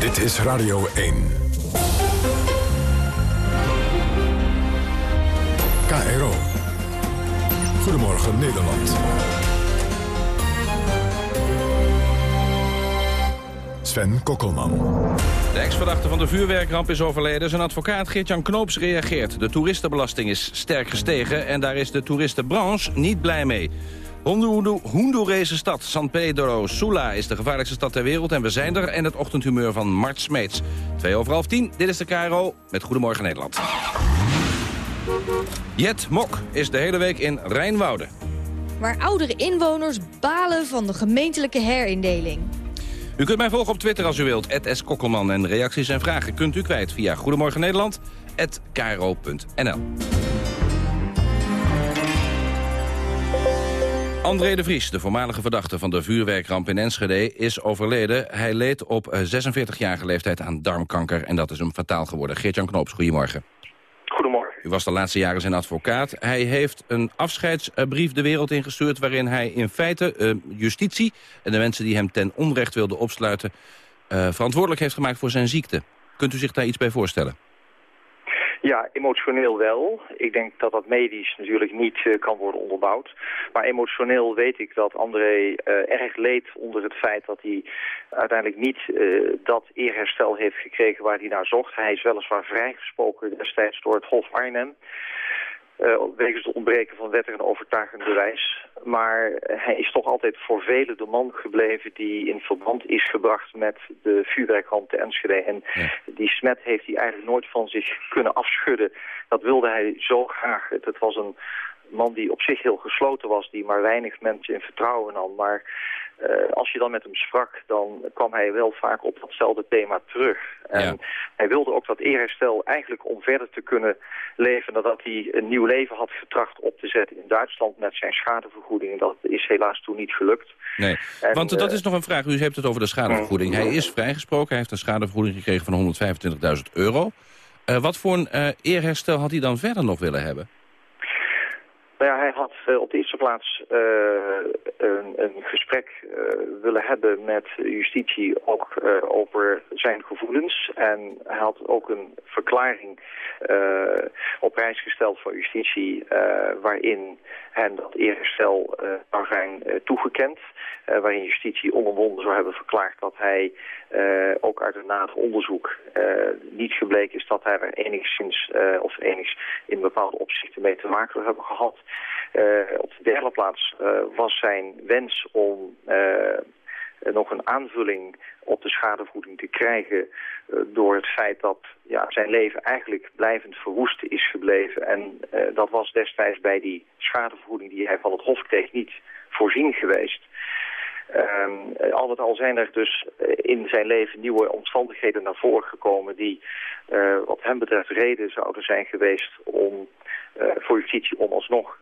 Dit is Radio 1. Goedemorgen Nederland. Sven Kokkelman. De ex-verdachte van de vuurwerkramp is overleden. Zijn advocaat Geert-Jan Knoops reageert. De toeristenbelasting is sterk gestegen en daar is de toeristenbranche niet blij mee. Hondu- Hondurese stad San Pedro Sula is de gevaarlijkste stad ter wereld... en we zijn er en het ochtendhumeur van Mart Smeets. Twee over half tien, dit is de KRO met Goedemorgen Nederland. Jet Mok is de hele week in Rijnwoude. Waar oudere inwoners balen van de gemeentelijke herindeling. U kunt mij volgen op Twitter als u wilt, S. Kokkelman. En reacties en vragen kunt u kwijt via Goedemorgen Nederland. André de Vries, de voormalige verdachte van de vuurwerkramp in Enschede, is overleden. Hij leed op eh, 46-jarige leeftijd aan darmkanker en dat is hem fataal geworden. Geert-Jan Knoops, goedemorgen. U was de laatste jaren zijn advocaat. Hij heeft een afscheidsbrief de wereld ingestuurd... waarin hij in feite eh, justitie en de mensen die hem ten onrecht wilden opsluiten... eh, verantwoordelijk heeft gemaakt voor zijn ziekte. Kunt u zich daar iets bij voorstellen? Ja, emotioneel wel. Ik denk dat dat medisch natuurlijk niet eh, kan worden onderbouwd. Maar emotioneel weet ik dat André eh, erg leed onder het feit dat hij uiteindelijk niet eh, dat eerherstel heeft gekregen waar hij naar zocht. Hij is weliswaar vrijgesproken destijds door het Hof Arnhem. Eh, wegens het ontbreken van wettig en overtuigend bewijs. Maar hij is toch altijd voor velen de man gebleven die in verband is gebracht met de vuurwerkramp te Enschede. En die smet heeft hij eigenlijk nooit van zich kunnen afschudden. Dat wilde hij zo graag. Het, het was een man die op zich heel gesloten was, die maar weinig mensen in vertrouwen nam. Maar eh, als je dan met hem sprak, dan kwam hij wel vaak op datzelfde thema terug. En hij wilde ook dat eerherstel eigenlijk om verder te kunnen leven... nadat hij een nieuw leven had getracht op te zetten in Duitsland met zijn schadevergoeding. Dat is helaas toen niet gelukt. Nee, En, want dat eh, is nog een vraag. U heeft het over de schadevergoeding. Hij is vrijgesproken, hij heeft een schadevergoeding gekregen van 125.000 euro. Eh, wat voor een eerherstel had hij dan verder nog willen hebben? Nou ja, hij had eh, op de eerste plaats eh, een, een gesprek eh, willen hebben met justitie ook over zijn gevoelens. En hij had ook een verklaring op prijs gesteld voor justitie waarin hem dat eerherstel zou zijn toegekend. Waarin justitie onomwonden zou hebben verklaard dat hij ook uit een nader onderzoek niet gebleken is dat hij er enigszins of enigszins in bepaalde opzichten mee te maken hebben gehad. Eh, op de derde plaats eh, was zijn wens om eh, nog een aanvulling op de schadevergoeding te krijgen door het feit dat ja, zijn leven eigenlijk blijvend verwoest is gebleven. En dat was destijds bij die schadevergoeding die hij van het Hof kreeg niet voorzien geweest. Ehm, al met al zijn er dus eh, in zijn leven nieuwe omstandigheden naar voren gekomen die eh, wat hem betreft reden zouden zijn geweest om eh, voor justitie om alsnog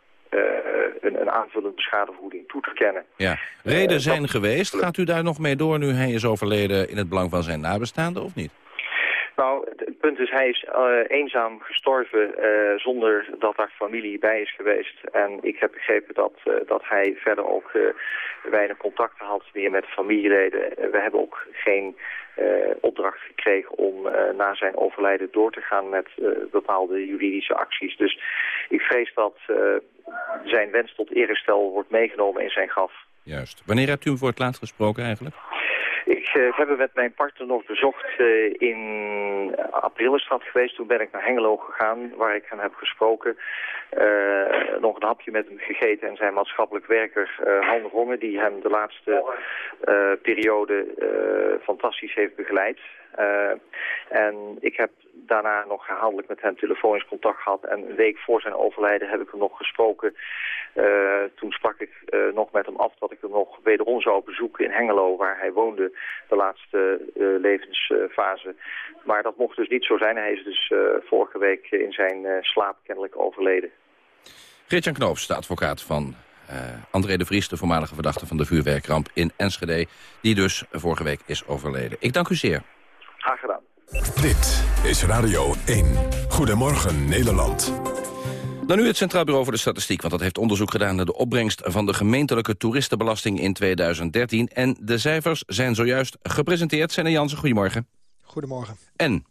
een, een aanvullende schadevergoeding toe te kennen. Ja. Reden zijn geweest. Gaat u daar nog mee door nu hij is overleden in het belang van zijn nabestaanden of niet? Nou, het, punt is, hij is eh, eenzaam gestorven eh, zonder dat daar familie bij is geweest. En ik heb begrepen dat, eh, dat hij verder ook weinig contacten had meer met familieleden. We hebben ook geen opdracht gekregen om na zijn overlijden door te gaan met bepaalde juridische acties. Dus ik vrees dat zijn wens tot eerherstel wordt meegenomen in zijn graf. Juist. Wanneer hebt u hem voor het laatst gesproken eigenlijk? Ik eh, heb met mijn partner nog bezocht eh, in april is dat geweest. Toen ben ik naar Hengelo gegaan, waar ik hem heb gesproken. Eh, nog een hapje met hem gegeten en zijn maatschappelijk werker eh Han Rongen... die hem de laatste periode fantastisch heeft begeleid. Eh, en ik heb daarna nog herhaaldelijk met hem telefonisch contact gehad. En een week voor zijn overlijden heb ik hem nog gesproken. Eh, toen sprak ik eh, nog met hem af dat ik hem nog wederom zou bezoeken in Hengelo... waar hij woonde de laatste levensfase. Maar dat mocht dus niet zo zijn. Hij is dus vorige week in zijn slaap kennelijk overleden. Gert-Jan Knoops, de advocaat van André de Vries... de voormalige verdachte van de vuurwerkramp in Enschede... die dus vorige week is overleden. Ik dank u zeer. Graag gedaan. Dit is Radio 1. Goedemorgen Nederland. Dan nu het Centraal Bureau voor de Statistiek, want dat heeft onderzoek gedaan naar de opbrengst van de gemeentelijke toeristenbelasting in 2013. En de cijfers zijn zojuist gepresenteerd. Senne Jansen, goedemorgen. Goedemorgen. En?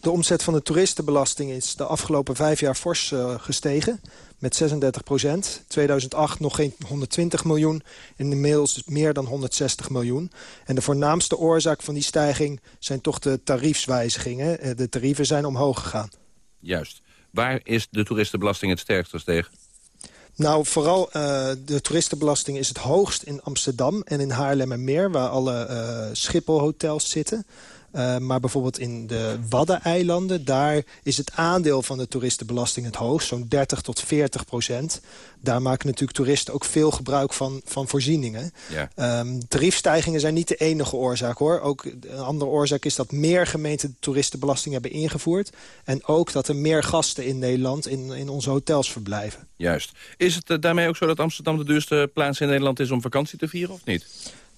De omzet van de toeristenbelasting is de afgelopen vijf jaar fors uh, gestegen. Met 36 procent. 2008 nog geen 120 miljoen. En inmiddels meer dan 160 miljoen. En de voornaamste oorzaak van die stijging zijn toch de tariefswijzigingen. De tarieven zijn omhoog gegaan. Juist. Waar is de toeristenbelasting het sterkst gestegen? Nou, vooral uh, de toeristenbelasting is het hoogst in Amsterdam en in Haarlemmermeer... waar alle uh, Schiphol-hotels zitten. Uh, maar bijvoorbeeld in de Waddeneilanden... daar is het aandeel van de toeristenbelasting het hoogst. Zo'n 30 tot 40 procent. Daar maken natuurlijk toeristen ook veel gebruik van, van voorzieningen. Ja. Um, tariefstijgingen zijn niet de enige oorzaak, hoor. Ook een andere oorzaak is dat meer gemeenten de toeristenbelasting hebben ingevoerd. En ook dat er meer gasten in Nederland in, in onze hotels verblijven. Juist. Is het uh, daarmee ook zo dat Amsterdam de duurste plaats in Nederland is om vakantie te vieren, of niet?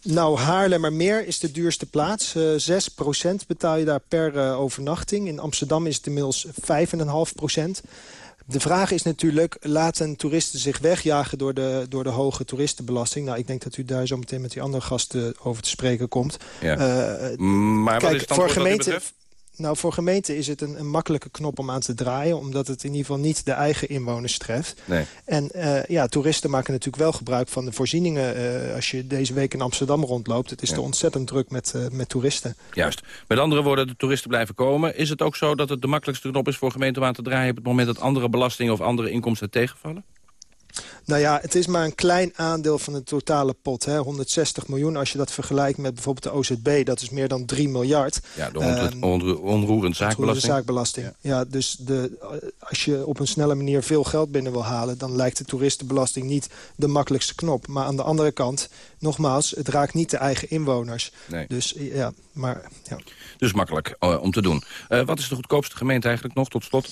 Nou, Haarlemmermeer is de duurste plaats. Uh, 6% betaal je daar per uh, overnachting. In Amsterdam is het inmiddels 5,5%. De vraag is natuurlijk, laten toeristen zich wegjagen door de, door de hoge toeristenbelasting? Nou, ik denk dat u daar zo meteen met die andere gasten over te spreken komt. Ja. Uh, maar kijk, wat is het voor gemeenten, nou, voor gemeenten is het een, een, makkelijke knop om aan te draaien... omdat het in ieder geval niet de eigen inwoners treft. Nee. En uh, ja, toeristen maken natuurlijk wel gebruik van de voorzieningen... Uh, als je deze week in Amsterdam rondloopt. Het is ja. er ontzettend druk met, uh, met toeristen. Juist. Met andere woorden, de toeristen blijven komen. Is het ook zo dat het de makkelijkste knop is voor gemeenten om aan te draaien... op het moment dat andere belastingen of andere inkomsten tegenvallen? Nou ja, het is maar een klein aandeel van de totale pot. Hè. 160 miljoen, als je dat vergelijkt met bijvoorbeeld de OZB... dat is meer dan 3 miljard. Ja, de onroerend, onroerend, onroerend zaakbelasting. zaakbelasting. Ja. ja, dus de, als je op een snelle manier veel geld binnen wil halen... dan lijkt de toeristenbelasting niet de makkelijkste knop. Maar aan de andere kant, nogmaals, het raakt niet de eigen inwoners. Nee. Dus ja, maar... Ja. Dus makkelijk uh, om te doen. Uh, wat is de goedkoopste gemeente eigenlijk nog, tot slot?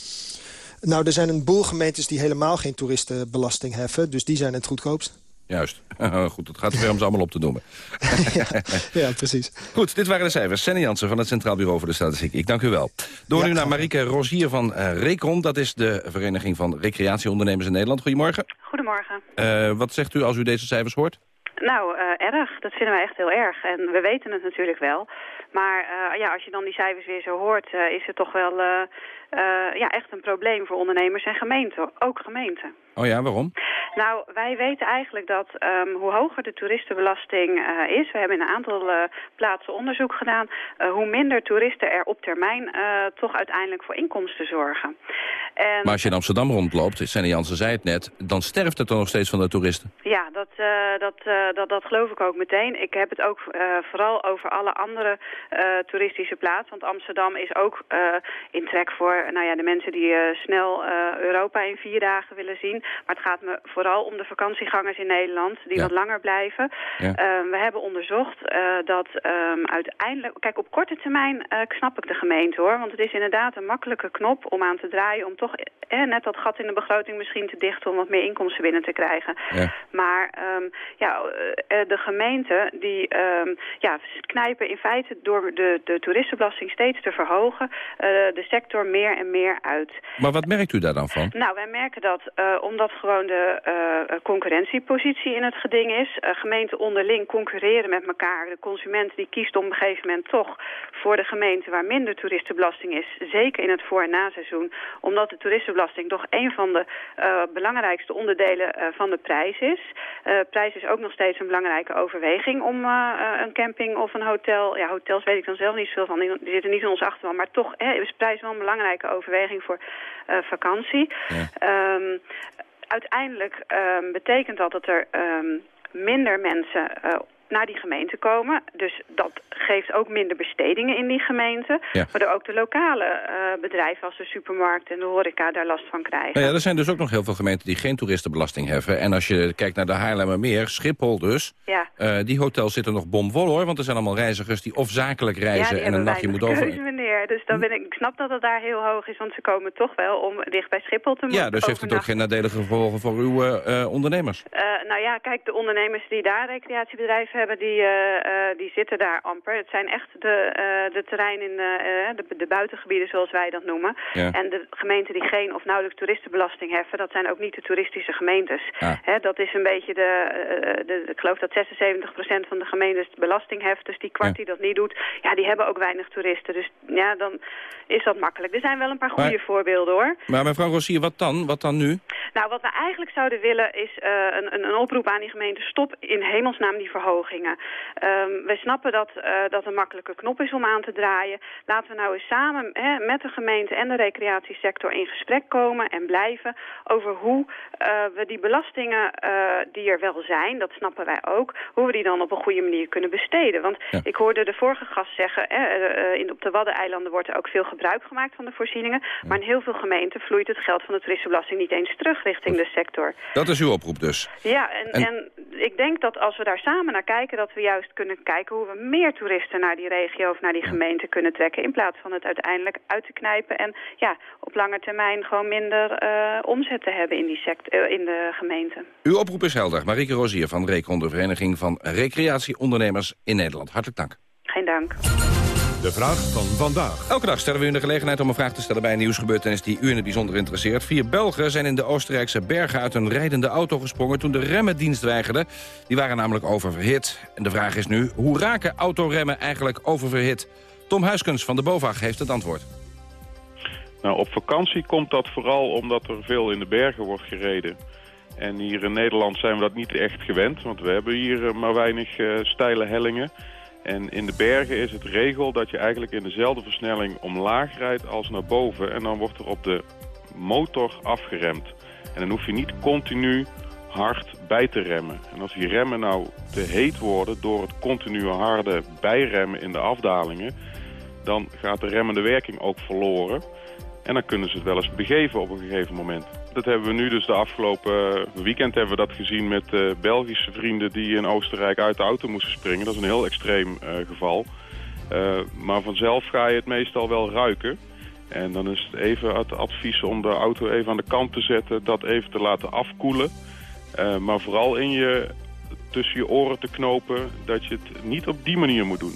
Nou, er zijn een boel gemeentes die helemaal geen toeristenbelasting heffen. Dus die zijn het goedkoopst. Juist. Goed, het gaat ver om ze allemaal op te noemen. Ja, precies. Goed, dit waren de cijfers. Senny Jansen van het Centraal Bureau voor de Statistiek. Ik dank u wel. Door nu naar Marieke Rosier van eh Recon. Dat is de Vereniging van Recreatieondernemers in Nederland. Goedemorgen. Goedemorgen. Eh, wat zegt u als u deze cijfers hoort? Nou, eh, erg. Dat vinden wij echt heel erg. En we weten het natuurlijk wel. Maar eh, ja, als je dan die cijfers weer zo hoort, eh, is het toch wel eh, ja, echt een probleem voor ondernemers en gemeenten. Ook gemeenten. Oh ja, waarom? Nou, wij weten eigenlijk dat ehm, hoe hoger de toeristenbelasting eh, is, we hebben in een aantal eh, plaatsen onderzoek gedaan, hoe minder toeristen er op termijn toch uiteindelijk voor inkomsten zorgen. En Maar als je in Amsterdam rondloopt, Senny Jansen zei het net... dan sterft het er nog steeds van de toeristen. Ja, dat, dat, dat, dat geloof ik ook meteen. Ik heb het ook vooral over alle andere toeristische plaatsen. Want Amsterdam is ook in trek voor nou ja, de mensen die eh, snel eh, Europa in vier dagen willen zien. Maar het gaat me vooral om de vakantiegangers in Nederland die Ja. wat langer blijven. Ja. Eh, we hebben onderzocht eh, dat ehm, uiteindelijk... Kijk, op korte termijn snap ik de gemeente hoor. Want het is inderdaad een makkelijke knop om aan te draaien... om toch eh, net dat gat in de begroting misschien te dichten... om wat meer inkomsten binnen te krijgen. Ja. Maar ehm, ja, de gemeenten die ehm, ja, knijpen in feite door de, de toeristenbelasting steeds te verhogen... de sector meer en meer uit. Maar wat merkt u daar dan van? Nou, wij merken dat eh, omdat gewoon de eh, concurrentiepositie in het geding is. eh, gemeenten onderling concurreren met elkaar. De consument die kiest op een gegeven moment toch voor de gemeente waar minder toeristenbelasting is. Zeker in het voor- en naseizoen. Omdat de toeristenbelasting toch een van de eh, belangrijkste onderdelen eh, van de prijs is. Eh, prijs is ook nog steeds een belangrijke overweging om eh, eh, een camping of een hotel. Ja, hotels weet ik dan zelf niet zoveel van. Die, zitten niet in ons achterban. Maar toch hè, is prijs wel een belangrijke overweging voor eh, vakantie. Ehm, uiteindelijk ehm, betekent dat dat er ehm, minder mensen eh, naar die gemeente komen. Dus dat geeft ook minder bestedingen in die gemeente. Ja. Waardoor ook de lokale eh, bedrijven als de supermarkt en de horeca daar last van krijgen. Nou ja, er zijn dus ook nog heel veel gemeenten die geen toeristenbelasting heffen. En als je kijkt naar de Haarlemmermeer, Schiphol dus... Ja. eh, die hotels zitten nog bomvol hoor. Want er zijn allemaal reizigers die of zakelijk ja, reizen... die en een nachtje moet weinig over... keuze, meneer. Dus dan ben ik, ik snap dat het daar heel hoog is, want ze komen toch wel om dicht bij Schiphol te moeten Ja, dus heeft het ook geen nadelige gevolgen voor uw eh, ondernemers? Nou ja, kijk, de ondernemers die daar recreatiebedrijven hebben, die, eh, eh, die zitten daar amper. Het zijn echt de, eh, de terreinen, in de, de buitengebieden zoals wij dat noemen. Ja. En de gemeenten die geen of nauwelijks toeristenbelasting heffen, dat zijn ook niet de toeristische gemeentes. Ah. Hè, dat is een beetje de, de, ik geloof dat 76% van de gemeentes belasting heft. Dus die kwart die dat niet doet, ja, die hebben ook weinig toeristen. Dus ja, dan is dat makkelijk. Er zijn wel een paar goede Maar- voorbeelden hoor. Maar mevrouw Rossier, wat dan? Wat dan nu? Nou, wat we eigenlijk zouden willen is een, een, een oproep aan die gemeente. Stop in hemelsnaam die Ehm we snappen dat uh, dat een makkelijke knop is om aan te draaien. Laten we nou eens samen hè, met de gemeente en de recreatiesector in gesprek komen en blijven over hoe uh, we die belastingen uh, die er wel zijn, dat snappen wij ook, hoe we die dan op een goede manier kunnen besteden. Want ja. ik hoorde de vorige gast zeggen, hè, in, op de Waddeneilanden wordt er ook veel gebruik gemaakt van de voorzieningen. Ja. Maar in heel veel gemeenten vloeit het geld van de toeristenbelasting niet eens terug richting de sector. Dat is uw oproep dus? Ja, en, en... en ik denk dat als we daar samen naar kijken, dat we juist kunnen kijken hoe we meer toeristen naar die regio of naar die gemeente kunnen trekken. In plaats van het uiteindelijk uit te knijpen en ja, op lange termijn gewoon minder uh, omzet te hebben in, die sect uh, in de gemeente. Uw oproep is helder. Marieke Rozier van Recon, de Vereniging van Recreatieondernemers in Nederland. Hartelijk dank. Geen dank. De vraag van vandaag. Elke dag stellen we u de gelegenheid om een vraag te stellen bij een nieuwsgebeurtenis die u in het bijzonder interesseert. Vier Belgen zijn in de Oostenrijkse bergen uit een rijdende auto gesprongen toen de remmen dienst weigerden. Die waren namelijk oververhit. En de vraag is nu, hoe raken autoremmen eigenlijk oververhit? Tom Huiskens van de BOVAG heeft het antwoord. Nou, op vakantie komt dat vooral omdat er veel in de bergen wordt gereden. En hier in Nederland zijn we dat niet echt gewend, want we hebben hier maar weinig uh, steile hellingen. En in de bergen is het regel dat je eigenlijk in dezelfde versnelling omlaag rijdt als naar boven. En dan wordt er op de motor afgeremd. En dan hoef je niet continu hard bij te remmen. En als die remmen nou te heet worden door het continue harde bijremmen in de afdalingen... dan gaat de remmende werking ook verloren. En dan kunnen ze het wel eens begeven op een gegeven moment. Dat hebben we nu dus de afgelopen weekend hebben we dat gezien met uh, Belgische vrienden die in Oostenrijk uit de auto moesten springen. Dat is een heel extreem uh, geval. Maar vanzelf ga je het meestal wel ruiken. En dan is het even het advies om de auto even aan de kant te zetten, dat even te laten afkoelen. Eh, maar vooral in je, tussen je oren te knopen dat je het niet op die manier moet doen.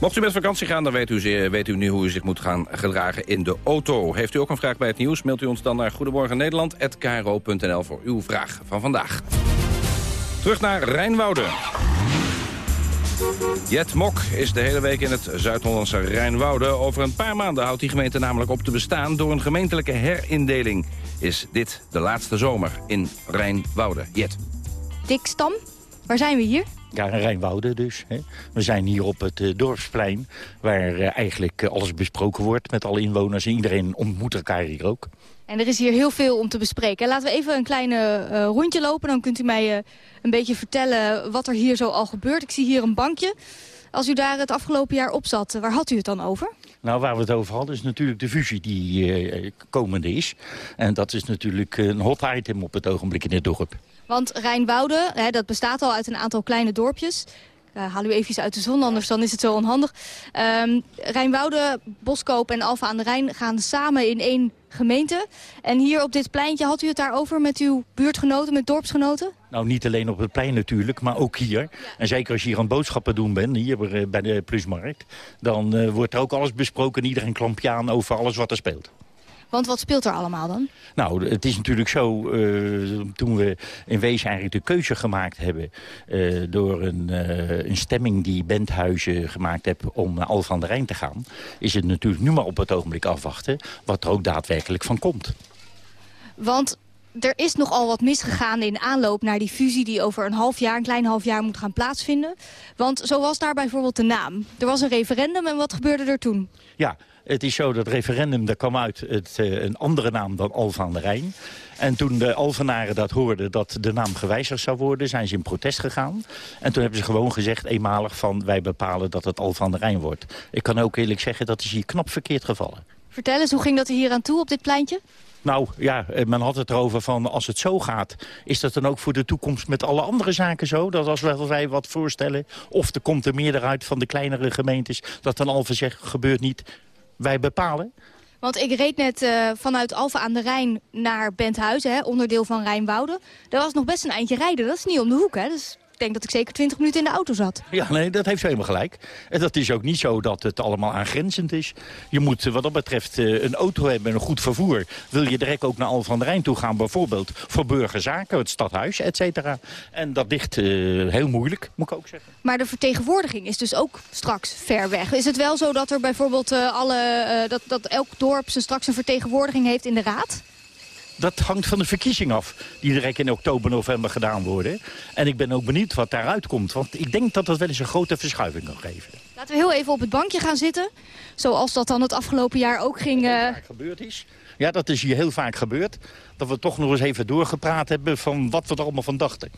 Mocht u met vakantie gaan, dan weet u, weet u nu hoe u zich moet gaan gedragen in de auto. Heeft u ook een vraag bij het nieuws, mailt u ons dan naar Goedemorgen Nederland@kro.nl voor uw vraag van vandaag. Terug naar Rijnwoude. Jet Mok is de hele week in het Zuid-Hollandse Rijnwoude. Over een paar maanden houdt die gemeente namelijk op te bestaan... door een gemeentelijke herindeling. Is dit de laatste zomer in Rijnwoude? Jet. Dick Stam, waar zijn we hier? Ja, in Rijnwoude dus. Hè. We zijn hier op het eh, dorpsplein... waar eh, eigenlijk eh, alles besproken wordt met alle inwoners. En iedereen ontmoet elkaar hier ook. En er is hier heel veel om te bespreken. Laten we even een klein eh, rondje lopen. Dan kunt u mij een beetje vertellen wat er hier zo al gebeurt. Ik zie hier een bankje. Als u daar het afgelopen jaar op zat, waar had u het dan over? Nou, waar we het over hadden is natuurlijk de fusie die komende is. En dat is natuurlijk een hot item op het ogenblik in het dorp. Want Rijnwoude, hè, dat bestaat al uit een aantal kleine dorpjes. Uh, haal u even uit de zon, anders dan is het zo onhandig. Um, Rijnwoude, Boskoop en Alfa aan de Rijn gaan samen in één gemeente. En hier op dit pleintje, had u het daarover met uw buurtgenoten, met dorpsgenoten? Nou, niet alleen op het plein natuurlijk, maar ook hier. En zeker als je hier aan boodschappen doen bent, hier eh, bij de Plusmarkt... dan uh, wordt er ook alles besproken, iedereen klampje aan over alles wat er speelt. Want wat speelt er allemaal dan? Nou, het is natuurlijk zo, uh, toen we in wezen eigenlijk de keuze gemaakt hebben... Uh, door een, uh, een, stemming die Benthuizen gemaakt heeft om naar Al van der Rijn te gaan... is het natuurlijk nu maar op het ogenblik afwachten wat er ook daadwerkelijk van komt. Want er is nogal wat misgegaan in aanloop naar die fusie... die over een half jaar, een klein half jaar moet gaan plaatsvinden. Want zo was daar bijvoorbeeld de naam. Er was een referendum en wat gebeurde er toen? Ja, het is zo dat referendum, daar kwam uit het, uh, een andere naam dan Alphen aan de Rijn. En toen de Alphenaren dat hoorden dat de naam gewijzigd zou worden... zijn ze in protest gegaan. En toen hebben ze gewoon gezegd eenmalig van... wij bepalen dat het Alphen aan de Rijn wordt. Ik kan ook eerlijk zeggen, dat is hier knap verkeerd gevallen. Vertel eens, hoe ging dat er hier aan toe op dit pleintje? Nou ja, men had het erover van als het zo gaat... is dat dan ook voor de toekomst met alle andere zaken zo? Dat als wij wat voorstellen... of er komt er meerderheid van de kleinere gemeentes... dat dan Alphen zegt, gebeurt niet, wij bepalen? Want ik reed net uh, vanuit Alphen aan de Rijn naar Benthuizen, hè, onderdeel van Rijnwoude. Daar was nog best een eindje rijden, dat is niet om de hoek, hè? Denk dat ik zeker 20 minuten in de auto zat. Ja, nee, dat heeft helemaal gelijk. En dat is ook niet zo dat het allemaal aangrenzend is. Je moet wat dat betreft uh, een auto hebben en een goed vervoer. Wil je direct ook naar Alphen aan de Rijn toe gaan, bijvoorbeeld voor burgerzaken, het stadhuis, et cetera. En dat ligt uh, heel moeilijk, moet ik ook zeggen. Maar de vertegenwoordiging is dus ook straks ver weg. Is het wel zo dat er bijvoorbeeld uh, alle, dat, dat elk dorp straks een vertegenwoordiging heeft in de raad? Dat hangt van de verkiezing af. Die direct in oktober, november gedaan worden. En ik ben ook benieuwd wat daaruit komt. Want ik denk dat dat wel eens een grote verschuiving kan geven. Laten we heel even op het bankje gaan zitten. Zoals dat dan het afgelopen jaar ook ging... Uh... gebeurd is. Ja, dat is hier heel vaak gebeurd. Dat we toch nog eens even doorgepraat hebben van wat we er allemaal van dachten.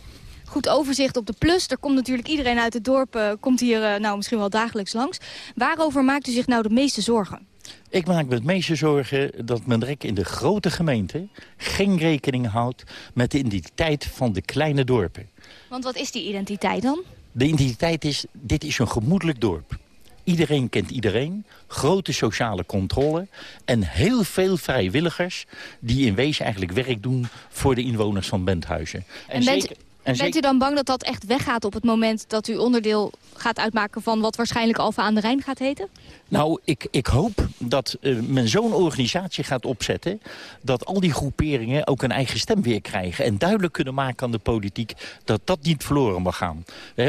Goed overzicht op de plus. Er komt natuurlijk iedereen uit het dorp, uh, komt hier uh, nou misschien wel dagelijks langs. Waarover maakt u zich nou de meeste zorgen? Ik maak me het meeste zorgen dat men direct in de grote gemeente... geen rekening houdt met de identiteit van de kleine dorpen. Want wat is die identiteit dan? De identiteit is, dit is een gemoedelijk dorp. Iedereen kent iedereen, grote sociale controle... en heel veel vrijwilligers die in wezen eigenlijk werk doen... voor de inwoners van Benthuizen. En, en bent, zeker, en bent u dan bang dat dat echt weggaat op het moment... dat u onderdeel gaat uitmaken van wat waarschijnlijk Alfa aan de Rijn gaat heten? Nou, ik, ik hoop dat uh, men zo'n organisatie gaat opzetten... dat al die groeperingen ook een eigen stem weer krijgen... en duidelijk kunnen maken aan de politiek dat dat niet verloren mag gaan.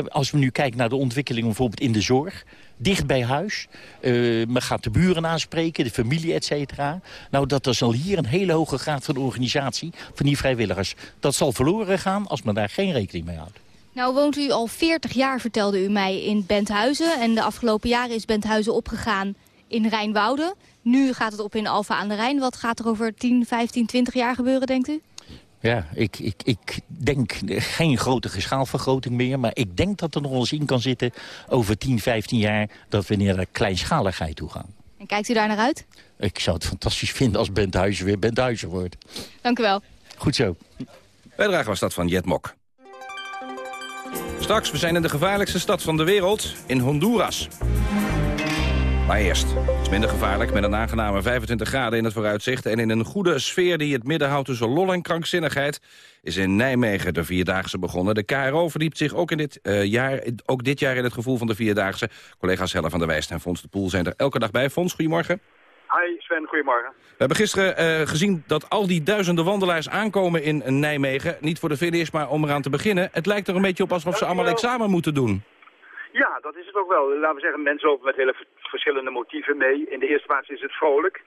Als we nu kijken naar de ontwikkeling bijvoorbeeld in de zorg dicht bij huis. Uh, men gaat de buren aanspreken, de familie, et cetera. Nou, dat er zal hier een hele hoge graad van organisatie van die vrijwilligers. Dat zal verloren gaan als men daar geen rekening mee houdt. Nou woont u al 40 jaar, vertelde u mij, in Benthuizen. En de afgelopen jaren is Benthuizen opgegaan in Rijnwoude. Nu gaat het op in Alfa aan de Rijn. Wat gaat er over 10, 15, 20 jaar gebeuren, denkt u? Ja, ik, ik, ik denk geen grote schaalvergroting meer. Maar ik denk dat er nog eens in kan zitten over 10, 15 jaar... dat we naar kleinschaligheid toe gaan. En kijkt u daar naar uit? Ik zou het fantastisch vinden als Benthuizen weer Benthuizen wordt. Dank u wel. Goed zo. Bijdrage was dat van Jet Mok. Straks, we zijn in de gevaarlijkste stad van de wereld, in Honduras. Maar eerst, het is minder gevaarlijk met een aangename 25 graden in het vooruitzicht... en in een goede sfeer die het midden houdt tussen lol en krankzinnigheid... is in Nijmegen de Vierdaagse begonnen. De KRO verdiept zich ook, in dit, eh, jaar, ook dit jaar in het gevoel van de Vierdaagse. Collega's Helle van der Wijst en Fons de Poel zijn er elke dag bij. Fons, goedemorgen. Hi Sven, goedemorgen. We hebben gisteren eh, gezien dat al die duizenden wandelaars aankomen in Nijmegen. Niet voor de finish, maar om eraan te beginnen. Het lijkt er een beetje op alsof ze allemaal examen moeten doen. Ja, dat is het ook wel. Laten we zeggen, mensen lopen met hele verschillende motieven mee. In de eerste plaats is het vrolijk.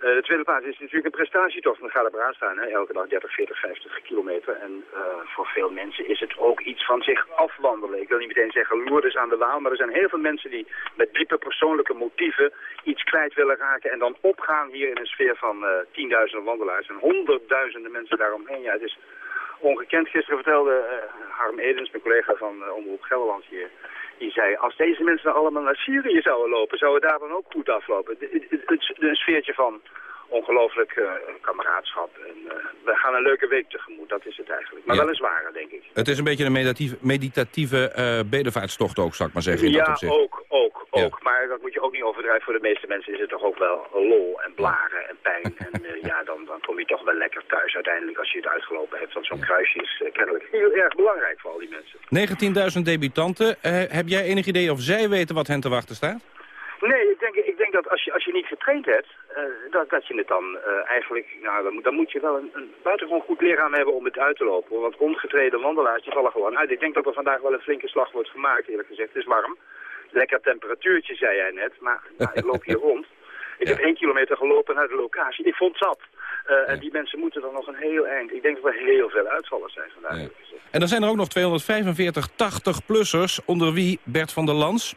Eh, de tweede plaats is natuurlijk een prestatietocht. Dan gaat er eraan staan, elke dag 30, 40, 50 kilometer. En eh, voor veel mensen is het ook iets van zich afwandelen. Ik wil niet meteen zeggen Lourdes aan de Waal, maar er zijn heel veel mensen die met diepe persoonlijke motieven iets kwijt willen raken. En dan opgaan hier in een sfeer van eh, tienduizenden wandelaars en honderdduizenden mensen daaromheen. Ja, het is ongekend. Gisteren vertelde Harm Edens, mijn collega van Omroep Gelderland hier, die zei, als deze mensen allemaal naar Syrië zouden lopen, zou het daar dan ook goed aflopen. Een sfeertje van ongelooflijk eh, kameraadschap. En uh, we gaan een leuke week tegemoet, dat is het eigenlijk. Maar Ja. wel een zware, denk ik. Het is een beetje een meditatieve, meditatieve eh, bedevaartstocht ook, zou ik maar zeggen. In dat ja, opzicht. ook, ook, ook. Maar dat moet je ook niet overdrijven. Voor de meeste mensen is het toch ook wel lol en blaren en pijn. en eh, ja, dan, dan kom je toch wel lekker thuis uiteindelijk als je het uitgelopen hebt. Want zo'n kruisje is eh, kennelijk heel erg belangrijk voor al die mensen. 19.000 debutanten. Eh, heb jij enig idee of zij weten wat hen te wachten staat? Nee, ik denk, ik denk dat als je, als je niet getraind hebt, dat, dat je het dan eigenlijk, nou, dan, moet- dan moet je wel een, een buitengewoon goed lichaam hebben om het uit te lopen. Want ongetreden wandelaars, die vallen gewoon uit. Ik denk dat er vandaag wel een flinke slag wordt gemaakt, eerlijk gezegd. Het is warm. Lekker temperatuurtje, zei jij net. Maar nou, ik loop hier rond. Ik heb één kilometer gelopen naar de locatie. Ik vond zat. Eh, En die mensen moeten dan nog een heel eind. Ik denk dat er heel veel uitvallers zijn vandaag. En dan zijn er ook nog 245 80-plussers, onder wie Bert van der Lans.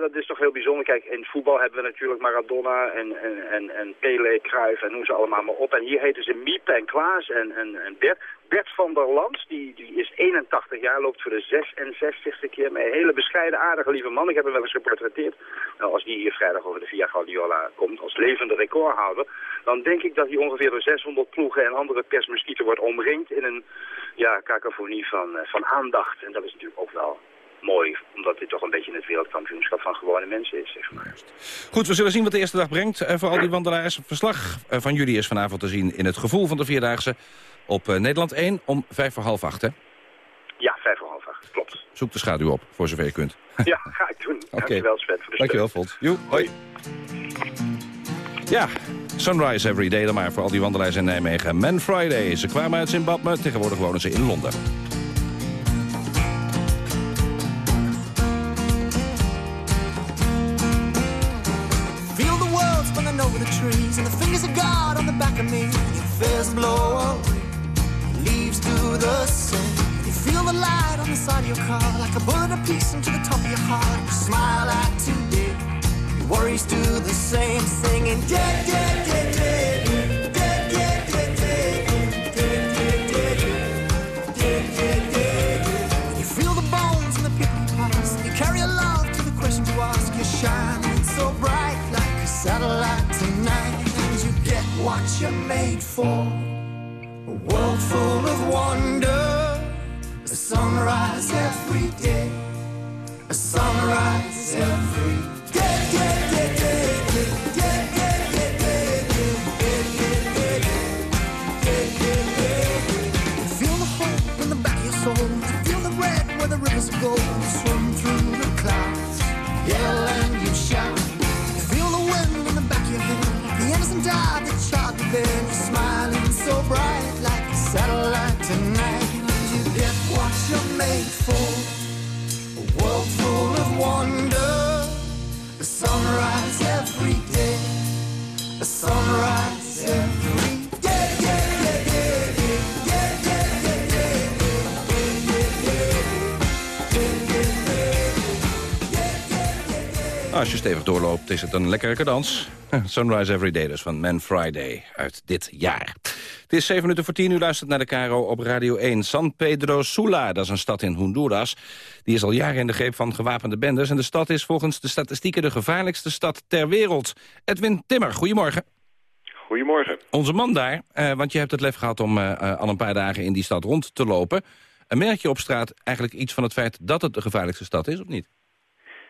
Dat is toch heel bijzonder. Kijk, in voetbal hebben we natuurlijk Maradona en, en, en, en Pele, Cruijff en noem ze allemaal maar op. En hier heten ze Miep en Klaas en, en, Bert. Bert van der Lans, die, die is 81 jaar, loopt voor de 66ste keer mee. Hele bescheiden, aardige, lieve man. Ik heb hem wel eens geportretteerd. Nou, als die hier vrijdag over de Via Guardiola komt als levende recordhouder... dan denk ik dat hij ongeveer door 600 ploegen en andere persmuskieten wordt omringd... in een ja, cacophonie van, eh, van aandacht. En dat is natuurlijk ook wel mooi, omdat dit toch een beetje het wereldkampioenschap van gewone mensen is, zeg maar. Goed, we zullen zien wat de eerste dag brengt eh, voor al die wandelaars. Verslag eh, van jullie is vanavond te zien in het gevoel van de Vierdaagse op eh, Nederland 1 om vijf voor half acht. Hè? Ja, vijf voor half acht, klopt. Zoek de schaduw op, voor zover je kunt. Ja, ga ik doen. Dankjewel, Sven, voor de Dankjewel. Fons. Joe, hoi. Ja, Sunrise Every Day dan maar voor al die wandelaars in Nijmegen. Man Friday, ze kwamen uit Zimbabwe, tegenwoordig wonen ze in Londen. The trees and the fingers of God on the back of me. Your fears blow away, leaves do the same. You feel the light on the side of your car like a bullet apiece into the top of your heart. You smile at today, your worries do the same, singing dead, dead, dead, dead. You're made for. A world full of wonder. A sunrise every day. A sunrise every is het een lekkere cadans. Sunrise Every Day dus van Man Friday uit dit jaar. Het is 7 minuten voor 10 u luistert naar de Caro op Radio 1. San Pedro Sula, dat is een stad in Honduras. Die is al jaren in de greep van gewapende bendes. En de stad is volgens de statistieken de gevaarlijkste stad ter wereld. Edwin Timmer, goedemorgen. Goedemorgen. Onze man daar, eh, want je hebt het lef gehad om eh, eh, al een paar dagen in die stad rond te lopen. En merk je op straat eigenlijk iets van het feit dat het de gevaarlijkste stad is, of niet?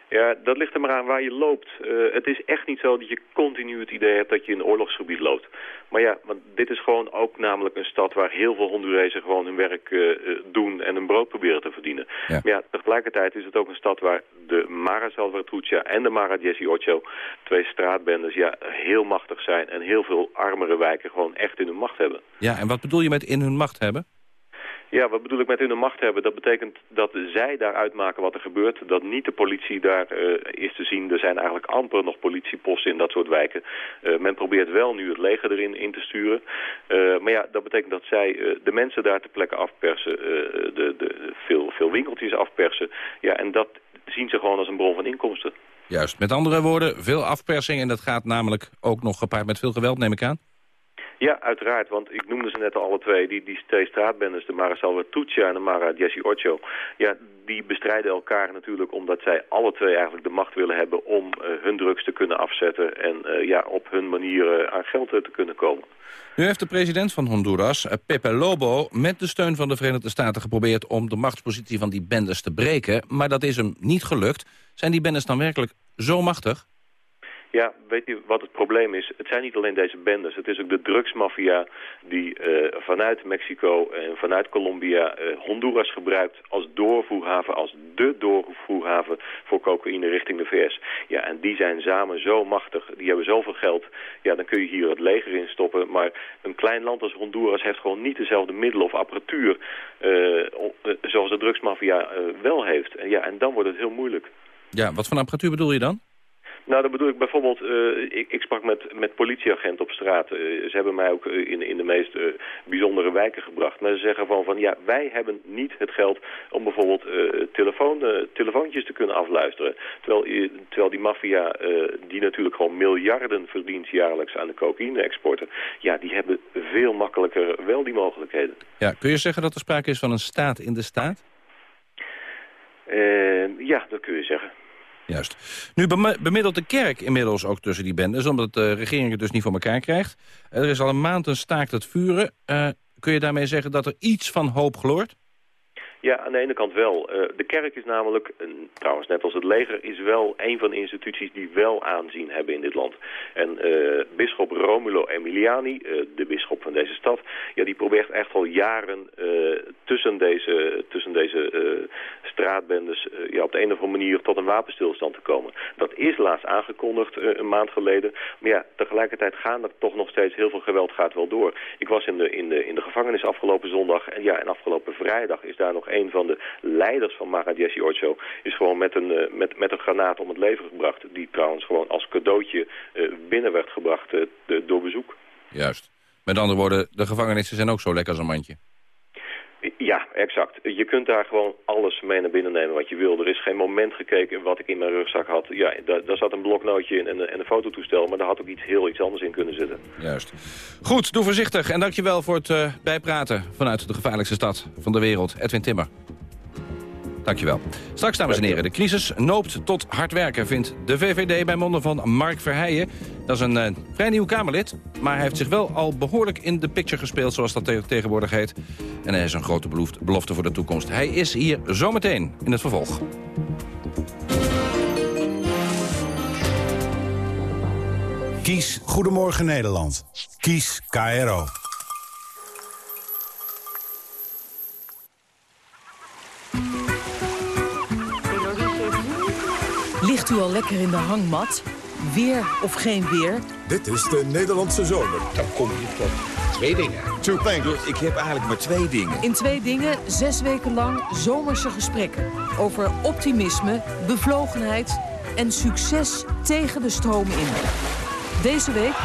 Ja, dat ligt er maar aan waar je loopt. Eh, het is echt niet zo dat je continu het idee hebt dat je in een oorlogsgebied loopt. Maar ja, want dit is gewoon ook namelijk een stad waar heel veel Hondurezen gewoon hun werk eh, eh, doen en hun brood proberen te verdienen. Ja. Maar ja, tegelijkertijd is het ook een stad waar de Mara Salvatrucha en de Mara 18, twee straatbendes, ja, heel machtig zijn en heel veel armere wijken gewoon echt in hun macht hebben. Ja, en wat bedoel je met in hun macht hebben? Ja, wat bedoel ik met in de macht hebben? Dat betekent dat zij daar uitmaken wat er gebeurt. Dat niet de politie daar eh, is te zien. Er zijn eigenlijk amper nog politieposten in dat soort wijken. Eh, men probeert wel nu het leger erin in te sturen. Eh, maar ja, dat betekent dat zij de mensen daar ter plekke afpersen. de, de, veel, veel winkeltjes afpersen. Ja, en dat zien ze gewoon als een bron van inkomsten. Juist, met andere woorden, veel afpersing en dat gaat namelijk ook nog gepaard met veel geweld, neem ik aan. Ja, uiteraard, want ik noemde ze net al alle twee. Die, die twee straatbendes, de Mara Salvatrucha en de Mara 18. Ja, die bestrijden elkaar natuurlijk omdat zij alle twee eigenlijk de macht willen hebben om eh, hun drugs te kunnen afzetten en eh, ja, op hun manier aan geld te kunnen komen. Nu heeft de president van Honduras, eh, Pepe Lobo, met de steun van de Verenigde Staten geprobeerd om de machtspositie van die bendes te breken. Maar dat is hem niet gelukt. Zijn die bendes dan werkelijk zo machtig? Ja, weet je wat het probleem is? Het zijn niet alleen deze bendes. Het is ook de drugsmafia die eh, vanuit Mexico en vanuit Colombia eh, Honduras gebruikt als doorvoerhaven, als de doorvoerhaven voor cocaïne richting de VS. Ja, en die zijn samen zo machtig. Die hebben zoveel geld. Ja, dan kun je hier het leger in stoppen. Maar een klein land als Honduras heeft gewoon niet dezelfde middelen of apparatuur eh, zoals de drugsmafia wel heeft. Ja, en dan wordt het heel moeilijk. Ja, wat voor apparatuur bedoel je dan? Nou, dat bedoel ik bijvoorbeeld, eh, ik, ik sprak met, met politieagenten op straat. Eh, ze hebben mij ook eh, in, in de meest bijzondere wijken gebracht. Maar ze zeggen gewoon van, ja, wij hebben niet het geld om bijvoorbeeld telefoon, telefoontjes te kunnen afluisteren. Terwijl, terwijl die maffia, die natuurlijk gewoon miljarden verdient jaarlijks aan de cocaïne-exporten, ja, die hebben veel makkelijker wel die mogelijkheden. Ja, kun je zeggen dat er sprake is van een staat in de staat? Ja, dat kun je zeggen. Juist. Nu bem- bemiddelt de kerk inmiddels ook tussen die bendes... omdat de regering het dus niet voor elkaar krijgt. Er is al een maand een staakt het vuren. Eh, kun je daarmee zeggen dat er iets van hoop gloort? Ja, aan de ene kant wel. Eh, de kerk is namelijk, trouwens net als het leger, is wel een van de instituties die wel aanzien hebben in dit land. En eh bisschop Romulo Emiliani, eh, de bisschop van deze stad, ja, die probeert echt al jaren tussen deze, tussen deze straatbendes ja, op de een of andere manier tot een wapenstilstand te komen. Dat is laatst aangekondigd een maand geleden. Maar ja, tegelijkertijd gaan er toch nog steeds heel veel geweld wel door. Ik was in de, in de, in de gevangenis afgelopen zondag en ja, en afgelopen vrijdag is daar nog een van de leiders van Mara Jesse Ocho is gewoon met een, eh, met, met een granaat om het leven gebracht. Die trouwens gewoon als cadeautje eh, binnen werd gebracht eh, door bezoek. Juist. Met andere woorden, de gevangenissen zijn ook zo lekker als een mandje. Ja, exact. Je kunt daar gewoon alles mee naar binnen nemen wat je wil. Er is geen moment gekeken wat ik in mijn rugzak had. Ja, daar, daar zat een bloknootje in en, en een fototoestel, maar daar had ook iets heel iets anders in kunnen zitten. Juist. Goed, doe voorzichtig en dankjewel voor het eh, bijpraten... vanuit de gevaarlijkste stad van de wereld, Edwin Timmer. Dankjewel. Straks, dames en heren, de crisis noopt tot hard werken... vindt de VVD bij monden van Mark Verheijen. Dat is een eh, vrij nieuw Kamerlid, maar hij heeft zich wel al behoorlijk in de picture gespeeld... zoals dat te- tegenwoordig heet. En hij is een grote belofte voor de toekomst. Hij is hier zometeen in het vervolg. Kies Goedemorgen Nederland. Kies KRO. Ligt u al lekker in de hangmat? Weer of geen weer? Dit is de Nederlandse zomer. Dan kom je tot twee dingen. Two things. Ik heb eigenlijk maar twee dingen. In twee dingen zes weken lang zomerse gesprekken. Over optimisme, bevlogenheid en succes tegen de stroom in. Deze week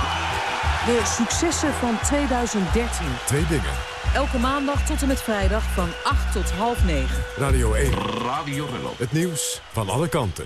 de successen van 2013. Twee dingen. Elke maandag tot en met vrijdag van 8 tot half 9. Radio 1. Radio Rello. Het nieuws van alle kanten.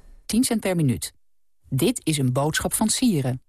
10 cent per minuut. Dit is een boodschap van Sieren.